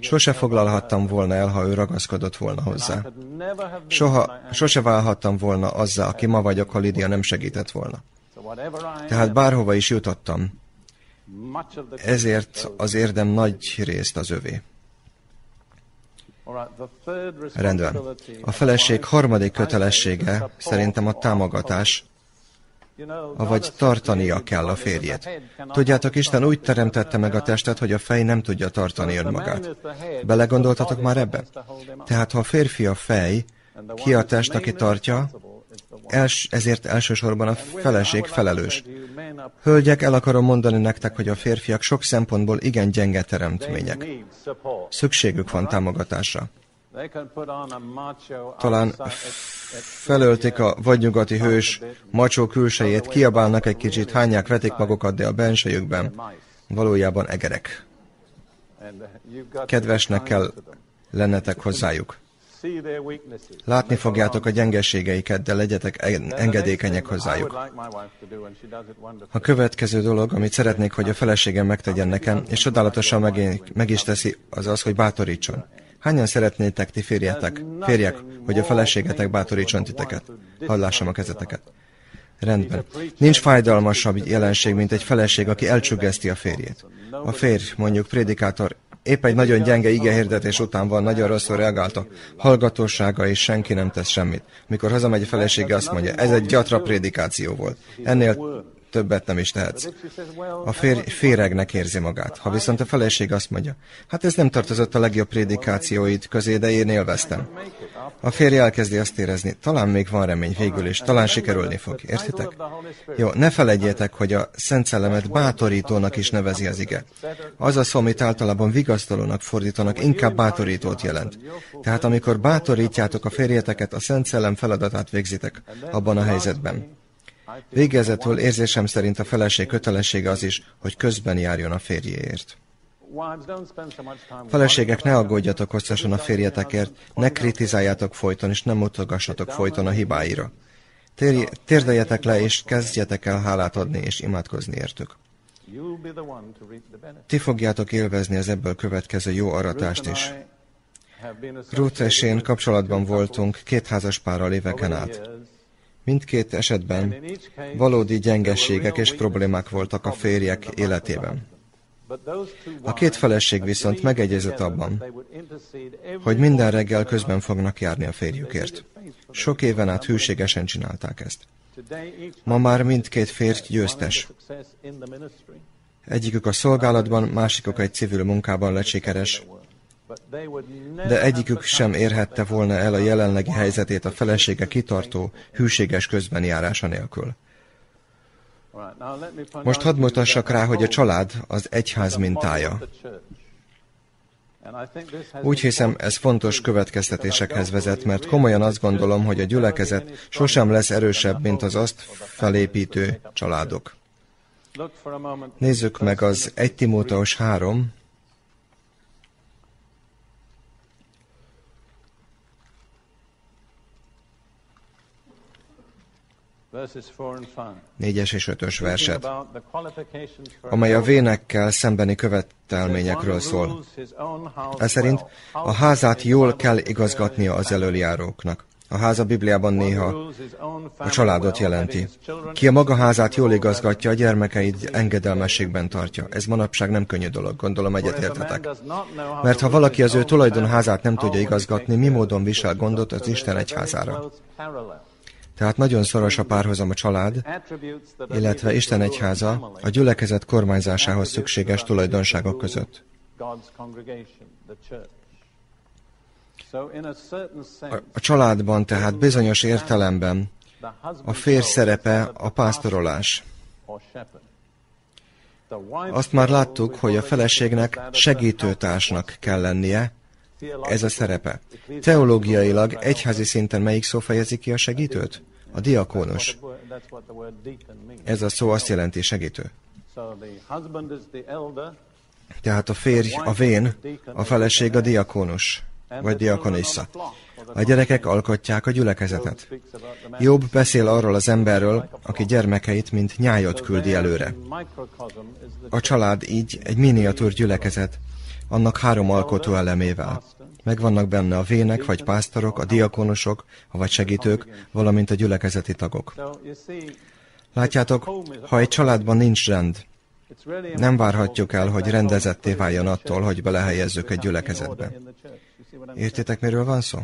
Sose foglalhattam volna el, ha ő ragaszkodott volna hozzá. Soha, sose válhattam volna azzá, aki ma vagyok, ha Lídia nem segített volna. Tehát bárhova is jutottam, ezért az érdem nagy részt az övé. Rendben. A feleség harmadik kötelessége szerintem a támogatás, avagy tartania kell a férjét. Tudjátok, Isten úgy teremtette meg a testet, hogy a fej nem tudja tartani önmagát. Belegondoltatok már ebbe? Tehát, ha a férfi a fej, ki a test, aki tartja, els, ezért elsősorban a feleség felelős. Hölgyek, el akarom mondani nektek, hogy a férfiak sok szempontból igen gyenge teremtmények. Szükségük van támogatásra. Talán felöltik a vadnyugati hős macsó külsejét, kiabálnak egy kicsit, hányák vetik magukat, de a bensejükben valójában egerek. Kedvesnek kell lennetek hozzájuk. Látni fogjátok a gyengeségeiket, de legyetek engedékenyek hozzájuk. A következő dolog, amit szeretnék, hogy a feleségem megtegyen nekem, és csodálatosan meg, meg is teszi, az az, hogy bátorítson. Hányan szeretnétek ti férjetek, férjek, hogy a feleségetek bátorítson titeket? Hallásom a kezeteket. Rendben. Nincs fájdalmasabb jelenség, mint egy feleség, aki elcsüggeszti a férjét. A férj, mondjuk prédikátor, épp egy nagyon gyenge igehirdetés után van, nagyon rosszul reagálta. Hallgatósága és senki nem tesz semmit. Mikor hazamegy a felesége, azt mondja, ez egy gyatra prédikáció volt. Ennél többet nem is tehetsz. A férj féregnek érzi magát. Ha viszont a feleség azt mondja, hát ez nem tartozott a legjobb prédikációid közé, de én élveztem. A férj elkezdi azt érezni, talán még van remény végül is, talán sikerülni fog. Értitek? Jó, ne felejtjétek, hogy a Szent Szellemet bátorítónak is nevezi az ige. Az a szó, amit általában vigasztalónak fordítanak, inkább bátorítót jelent. Tehát amikor bátorítjátok a férjeteket, a Szent Szellem feladatát végzitek abban a helyzetben. Végezetül érzésem szerint a feleség kötelessége az is, hogy közben járjon a férjéért. Feleségek, ne aggódjatok hosszasan a férjetekért, ne kritizáljátok folyton, és nem mutogassatok folyton a hibáira. térdeljetek le, és kezdjetek el hálát adni, és imádkozni értük. Ti fogjátok élvezni az ebből következő jó aratást is. Ruth és én kapcsolatban voltunk két házas párral éveken át. Mindkét esetben valódi gyengességek és problémák voltak a férjek életében. A két feleség viszont megegyezett abban, hogy minden reggel közben fognak járni a férjükért. Sok éven át hűségesen csinálták ezt. Ma már mindkét férj győztes. Egyikük a szolgálatban, másikuk egy civil munkában lett de egyikük sem érhette volna el a jelenlegi helyzetét a felesége kitartó, hűséges közbenjárása nélkül. Most hadd mutassak rá, hogy a család az egyház mintája. Úgy hiszem, ez fontos következtetésekhez vezet, mert komolyan azt gondolom, hogy a gyülekezet sosem lesz erősebb, mint az azt felépítő családok. Nézzük meg az 1 Timóteus 3, négyes és ötös verset, amely a vénekkel szembeni követelményekről szól. Ez szerint a házát jól kell igazgatnia az előjáróknak. A ház a Bibliában néha a családot jelenti. Ki a maga házát jól igazgatja, a gyermekeid engedelmességben tartja. Ez manapság nem könnyű dolog, gondolom egyetértetek. Mert ha valaki az ő tulajdonházát nem tudja igazgatni, mi módon visel gondot az Isten egyházára? Tehát nagyon szoros a párhuzam a család, illetve Isten egyháza a gyülekezet kormányzásához szükséges tulajdonságok között. A családban tehát bizonyos értelemben a férj szerepe a pásztorolás. Azt már láttuk, hogy a feleségnek segítőtársnak kell lennie, ez a szerepe. Teológiailag egyházi szinten melyik szó fejezi ki a segítőt? A diakónus. Ez a szó azt jelenti segítő. Tehát a férj a vén, a feleség a diakónus, vagy diakonissa. A gyerekek alkotják a gyülekezetet. Jobb beszél arról az emberről, aki gyermekeit, mint nyájot küldi előre. A család így egy miniatúr gyülekezet, annak három alkotó elemével. Megvannak benne a vének, vagy pásztorok, a diakonosok, vagy segítők, valamint a gyülekezeti tagok. Látjátok, ha egy családban nincs rend, nem várhatjuk el, hogy rendezetté váljon attól, hogy belehelyezzük egy gyülekezetbe. Értitek, miről van szó?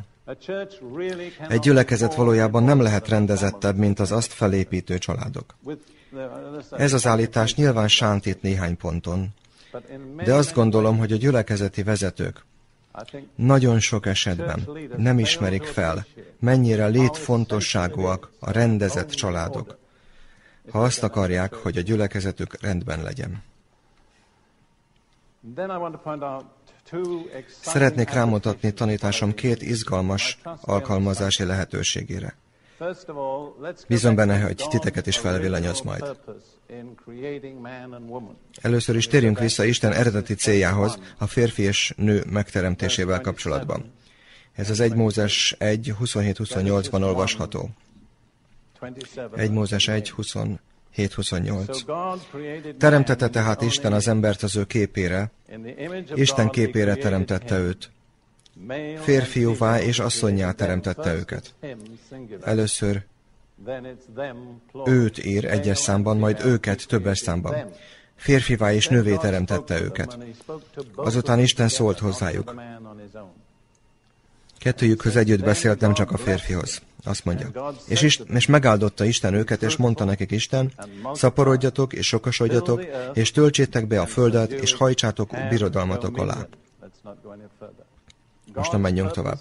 Egy gyülekezet valójában nem lehet rendezettebb, mint az azt felépítő családok. Ez az állítás nyilván sántít néhány ponton, de azt gondolom, hogy a gyülekezeti vezetők nagyon sok esetben nem ismerik fel, mennyire létfontosságúak a rendezett családok, ha azt akarják, hogy a gyülekezetük rendben legyen. Szeretnék rámutatni tanításom két izgalmas alkalmazási lehetőségére. Bízom benne, hogy titeket is felvillanyoz majd. Először is térjünk vissza Isten eredeti céljához a férfi és nő megteremtésével kapcsolatban. Ez az 1 Mózes 1, 27-28-ban olvasható. 1 Mózes 1, 27-28. Teremtette tehát Isten az embert az ő képére, Isten képére teremtette őt. Férfiúvá és asszonyjá teremtette őket. Először őt ír egyes számban, majd őket többes számban. Férfivá és nővé teremtette őket. Azután Isten szólt hozzájuk. Kettőjükhöz együtt beszélt, nem csak a férfihoz. Azt mondja. És, is, és megáldotta Isten őket, és mondta nekik Isten, szaporodjatok, és sokasodjatok, és töltsétek be a földet, és hajtsátok birodalmatok alá. Most nem menjünk tovább.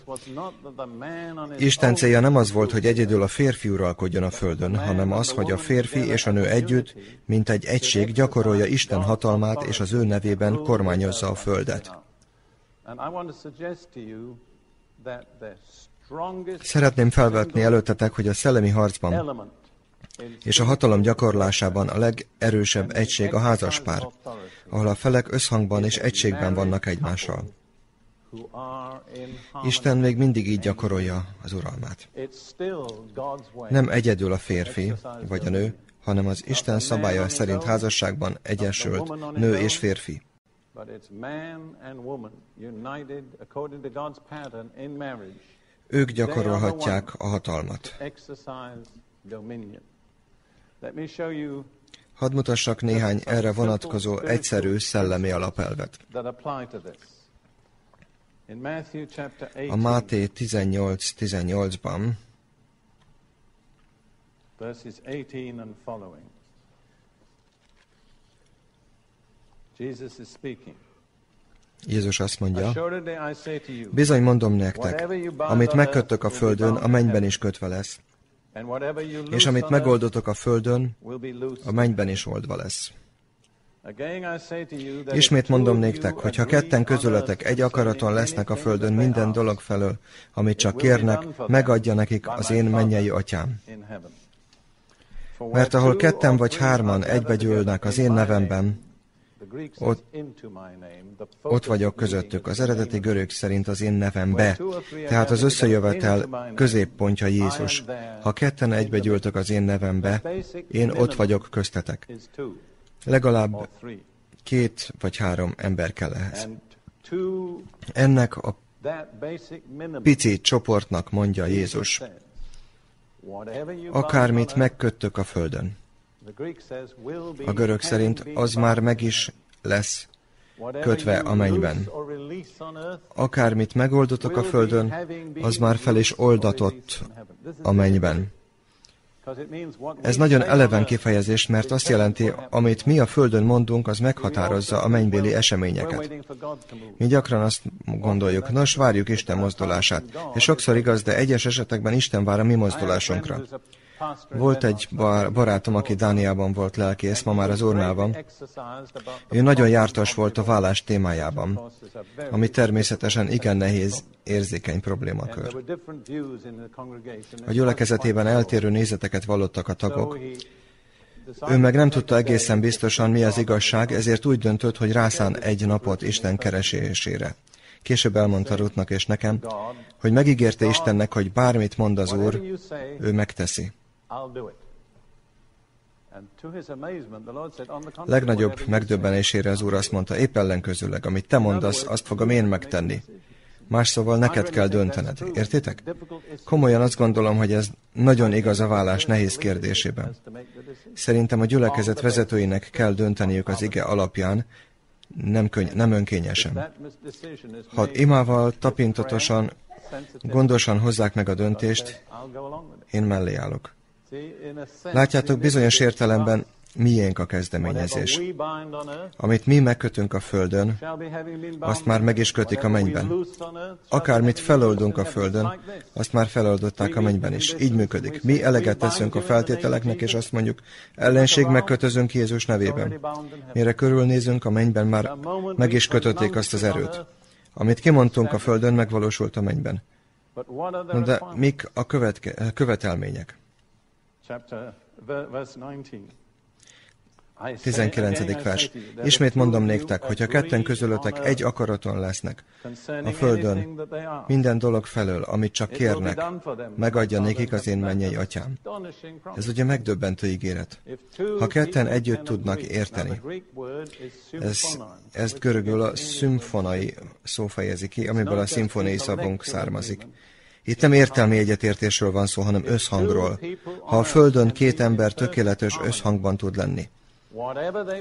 Isten célja nem az volt, hogy egyedül a férfi uralkodjon a földön, hanem az, hogy a férfi és a nő együtt, mint egy egység gyakorolja Isten hatalmát, és az ő nevében kormányozza a földet. Szeretném felvetni előttetek, hogy a szellemi harcban és a hatalom gyakorlásában a legerősebb egység a házaspár, ahol a felek összhangban és egységben vannak egymással. Isten még mindig így gyakorolja az uralmát. Nem egyedül a férfi vagy a nő, hanem az Isten szabálya szerint házasságban egyesült nő és férfi. Ők gyakorolhatják a hatalmat. Hadd mutassak néhány erre vonatkozó egyszerű szellemi alapelvet. A Máté 18-18-ban Jézus azt mondja, bizony mondom nektek, amit megköttök a földön, a mennyben is kötve lesz, és amit megoldotok a földön, a mennyben is oldva lesz. Ismét mondom néktek, hogy ha ketten közületek egy akaraton lesznek a földön minden dolog felől, amit csak kérnek, megadja nekik az én mennyei atyám. Mert ahol ketten vagy hárman egybegyűlnek az én nevemben, ott, ott vagyok közöttük. Az eredeti görög szerint az én nevembe. Tehát az összejövetel középpontja Jézus. Ha ketten egybegyűltök az én nevembe, én ott vagyok köztetek. Legalább két vagy három ember kell ehhez. Ennek a pici csoportnak mondja Jézus, akármit megköttök a földön. A görög szerint az már meg is lesz kötve a mennyben. Akármit megoldotok a földön, az már fel is oldatott a mennyben. Ez nagyon eleven kifejezés, mert azt jelenti, amit mi a Földön mondunk, az meghatározza a mennybéli eseményeket. Mi gyakran azt gondoljuk, nos, várjuk Isten mozdulását. És sokszor igaz, de egyes esetekben Isten vár a mi mozdulásunkra. Volt egy barátom, aki Dániában volt lelkész, ma már az Urnában. Ő nagyon jártas volt a vállás témájában, ami természetesen igen nehéz, érzékeny problémakör. A gyülekezetében eltérő nézeteket vallottak a tagok, ő meg nem tudta egészen biztosan, mi az igazság, ezért úgy döntött, hogy rászán egy napot Isten keresésére. Később elmondta Rutnak és nekem, hogy megígérte Istennek, hogy bármit mond az Úr, ő megteszi. Legnagyobb megdöbbenésére az Úr azt mondta, épp ellenközőleg, amit te mondasz, azt fogom én megtenni. Más szóval neked kell döntened. Értitek? Komolyan azt gondolom, hogy ez nagyon igaz a vállás nehéz kérdésében. Szerintem a gyülekezet vezetőinek kell dönteniük az ige alapján, nem, könny- nem önkényesen. Ha imával, tapintatosan, gondosan hozzák meg a döntést, én mellé állok. Látjátok, bizonyos értelemben miénk a kezdeményezés. Amit mi megkötünk a földön, azt már meg is kötik a mennyben. Akármit feloldunk a földön, azt már feloldották a mennyben is. Így működik. Mi eleget teszünk a feltételeknek, és azt mondjuk, ellenség megkötözünk Jézus nevében. Mire körülnézünk, a mennyben már meg is kötötték azt az erőt. Amit kimondtunk a földön, megvalósult a mennyben. De mik a követke, követelmények? 19. vers. Ismét mondom néktek, hogyha ketten közülöttek egy akaraton lesznek a földön, minden dolog felől, amit csak kérnek, megadja nékik az én mennyei atyám. Ez ugye megdöbbentő ígéret. Ha ketten együtt tudnak érteni, ez, ezt görögül a szimfonai szó fejezi ki, amiből a szimfonai szavunk származik. Itt nem értelmi egyetértésről van szó, hanem összhangról. Ha a Földön két ember tökéletes összhangban tud lenni,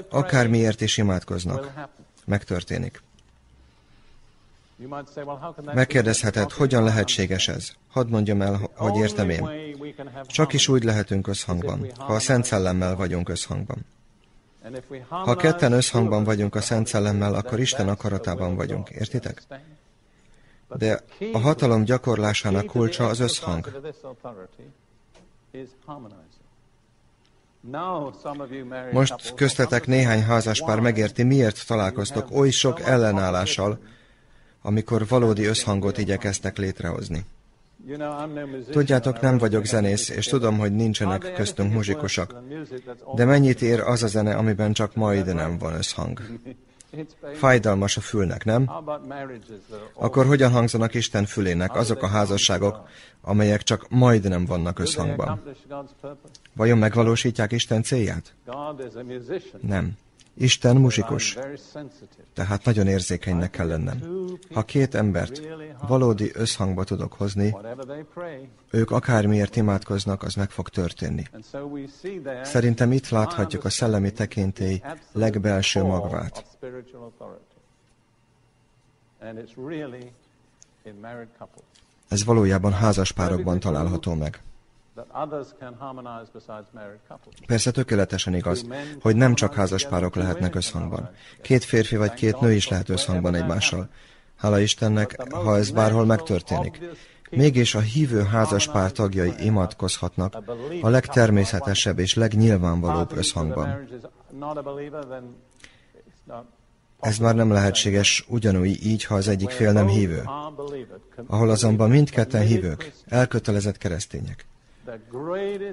akármiért is imádkoznak, megtörténik. Megkérdezheted, hogyan lehetséges ez? Hadd mondjam el, hogy értem én. Csak is úgy lehetünk összhangban, ha a Szent Szellemmel vagyunk összhangban. Ha ketten összhangban vagyunk a Szent Szellemmel, akkor Isten akaratában vagyunk. Értitek? De a hatalom gyakorlásának kulcsa az összhang. Most köztetek néhány házaspár megérti, miért találkoztok oly sok ellenállással, amikor valódi összhangot igyekeztek létrehozni. Tudjátok, nem vagyok zenész, és tudom, hogy nincsenek köztünk muzsikusok. De mennyit ér az a zene, amiben csak majd nem van összhang? Fájdalmas a fülnek, nem? Akkor hogyan hangzanak Isten fülének azok a házasságok, amelyek csak majdnem vannak összhangban? Vajon megvalósítják Isten célját? Nem. Isten muzsikus, tehát nagyon érzékenynek kell lennem. Ha két embert valódi összhangba tudok hozni, ők akármiért imádkoznak, az meg fog történni. Szerintem itt láthatjuk a szellemi tekintély legbelső magvát. Ez valójában házaspárokban található meg. Persze tökéletesen igaz, hogy nem csak házaspárok lehetnek összhangban. Két férfi vagy két nő is lehet összhangban egymással. Hála Istennek, ha ez bárhol megtörténik. Mégis a hívő házaspár tagjai imádkozhatnak a legtermészetesebb és legnyilvánvalóbb összhangban. Ez már nem lehetséges ugyanúgy így, ha az egyik fél nem hívő. Ahol azonban mindketten hívők, elkötelezett keresztények.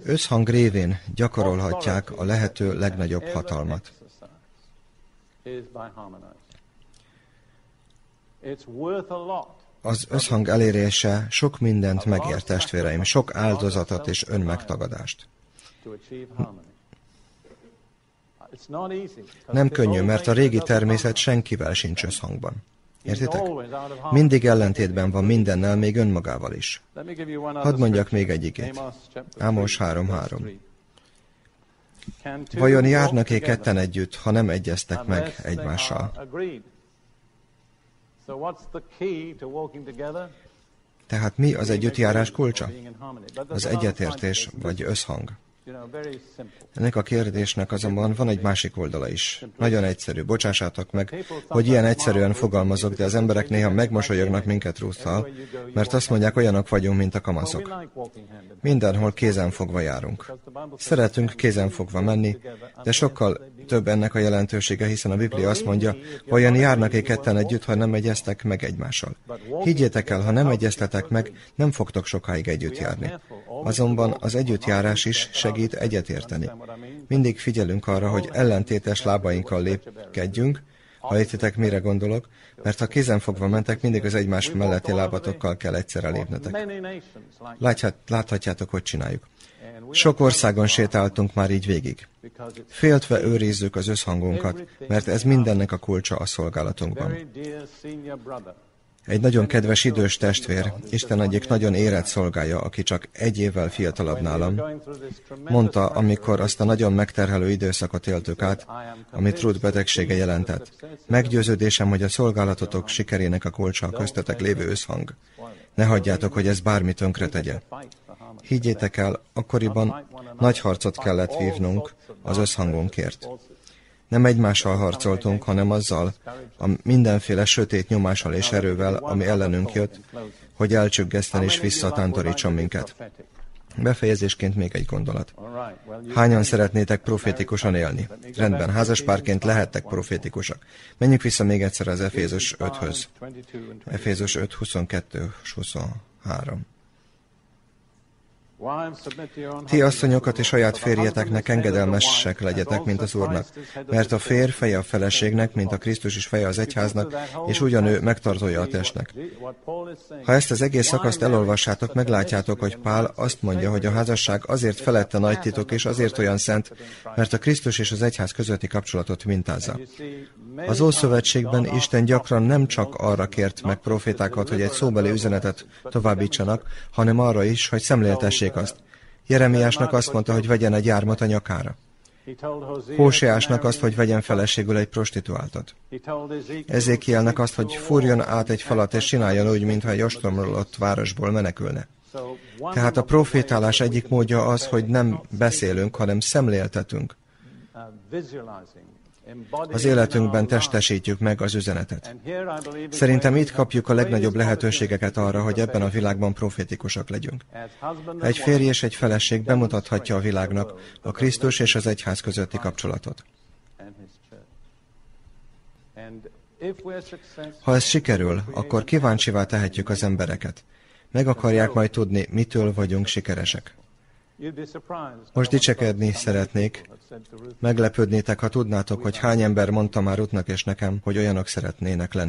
Összhang révén gyakorolhatják a lehető legnagyobb hatalmat. Az összhang elérése sok mindent megér, testvéreim, sok áldozatot és önmegtagadást. Nem könnyű, mert a régi természet senkivel sincs összhangban. Értitek? Mindig ellentétben van mindennel, még önmagával is. Hadd mondjak még egy igét. Ámos 3.3. Vajon járnak-e ketten együtt, ha nem egyeztek meg egymással? Tehát mi az együttjárás kulcsa? Az egyetértés vagy összhang. Ennek a kérdésnek azonban van egy másik oldala is. Nagyon egyszerű. Bocsássátok meg, hogy ilyen egyszerűen fogalmazok, de az emberek néha megmosolyognak minket rúsztal, mert azt mondják, olyanok vagyunk, mint a kamaszok. Mindenhol kézenfogva járunk. Szeretünk kézenfogva menni, de sokkal több ennek a jelentősége, hiszen a Biblia azt mondja, olyan járnak-e ketten együtt, ha nem egyeztek meg egymással. Higgyétek el, ha nem egyeztetek meg, nem fogtok sokáig együtt járni. Azonban az együttjárás is segít egyetérteni. Mindig figyelünk arra, hogy ellentétes lábainkkal lépkedjünk, ha értitek, mire gondolok, mert ha kézenfogva mentek, mindig az egymás melletti lábatokkal kell egyszerre lépnetek. Láthat, láthatjátok, hogy csináljuk. Sok országon sétáltunk már így végig. Féltve őrizzük az összhangunkat, mert ez mindennek a kulcsa a szolgálatunkban. Egy nagyon kedves idős testvér, Isten egyik nagyon érett szolgája, aki csak egy évvel fiatalabb nálam, mondta, amikor azt a nagyon megterhelő időszakot éltük át, amit Ruth betegsége jelentett. Meggyőződésem, hogy a szolgálatotok sikerének a kulcsa a köztetek lévő összhang. Ne hagyjátok, hogy ez bármi tönkre tegye. Higgyétek el, akkoriban nagy harcot kellett vívnunk az összhangunkért. Nem egymással harcoltunk, hanem azzal, a mindenféle sötét nyomással és erővel, ami ellenünk jött, hogy elcsüggeszten és visszatántorítson minket. Befejezésként még egy gondolat. Hányan szeretnétek profétikusan élni? Rendben, házaspárként lehettek profétikusak. Menjünk vissza még egyszer az Efézus 5-höz. Efézus 5, 22 23. Ti asszonyokat és saját férjeteknek engedelmesek legyetek, mint az Úrnak, mert a férj feje a feleségnek, mint a Krisztus is feje az egyháznak, és ugyanő megtartója a testnek. Ha ezt az egész szakaszt elolvassátok, meglátjátok, hogy Pál azt mondja, hogy a házasság azért felette nagy titok, és azért olyan szent, mert a Krisztus és az egyház közötti kapcsolatot mintázza. Az Ószövetségben Isten gyakran nem csak arra kért meg profétákat, hogy egy szóbeli üzenetet továbbítsanak, hanem arra is, hogy szemléltessék azt. Jeremiásnak azt mondta, hogy vegyen egy ármat a nyakára. Hóseásnak azt, hogy vegyen feleségül egy prostituáltat. Ezékielnek azt, hogy fúrjon át egy falat és csináljon úgy, mintha egy ostromlott városból menekülne. Tehát a profétálás egyik módja az, hogy nem beszélünk, hanem szemléltetünk az életünkben testesítjük meg az üzenetet. Szerintem itt kapjuk a legnagyobb lehetőségeket arra, hogy ebben a világban profétikusak legyünk. Egy férj és egy feleség bemutathatja a világnak a Krisztus és az egyház közötti kapcsolatot. Ha ez sikerül, akkor kíváncsivá tehetjük az embereket. Meg akarják majd tudni, mitől vagyunk sikeresek. Most dicsekedni szeretnék. Meglepődnétek, ha tudnátok, hogy hány ember mondta már útnak és nekem, hogy olyanok szeretnének lenni.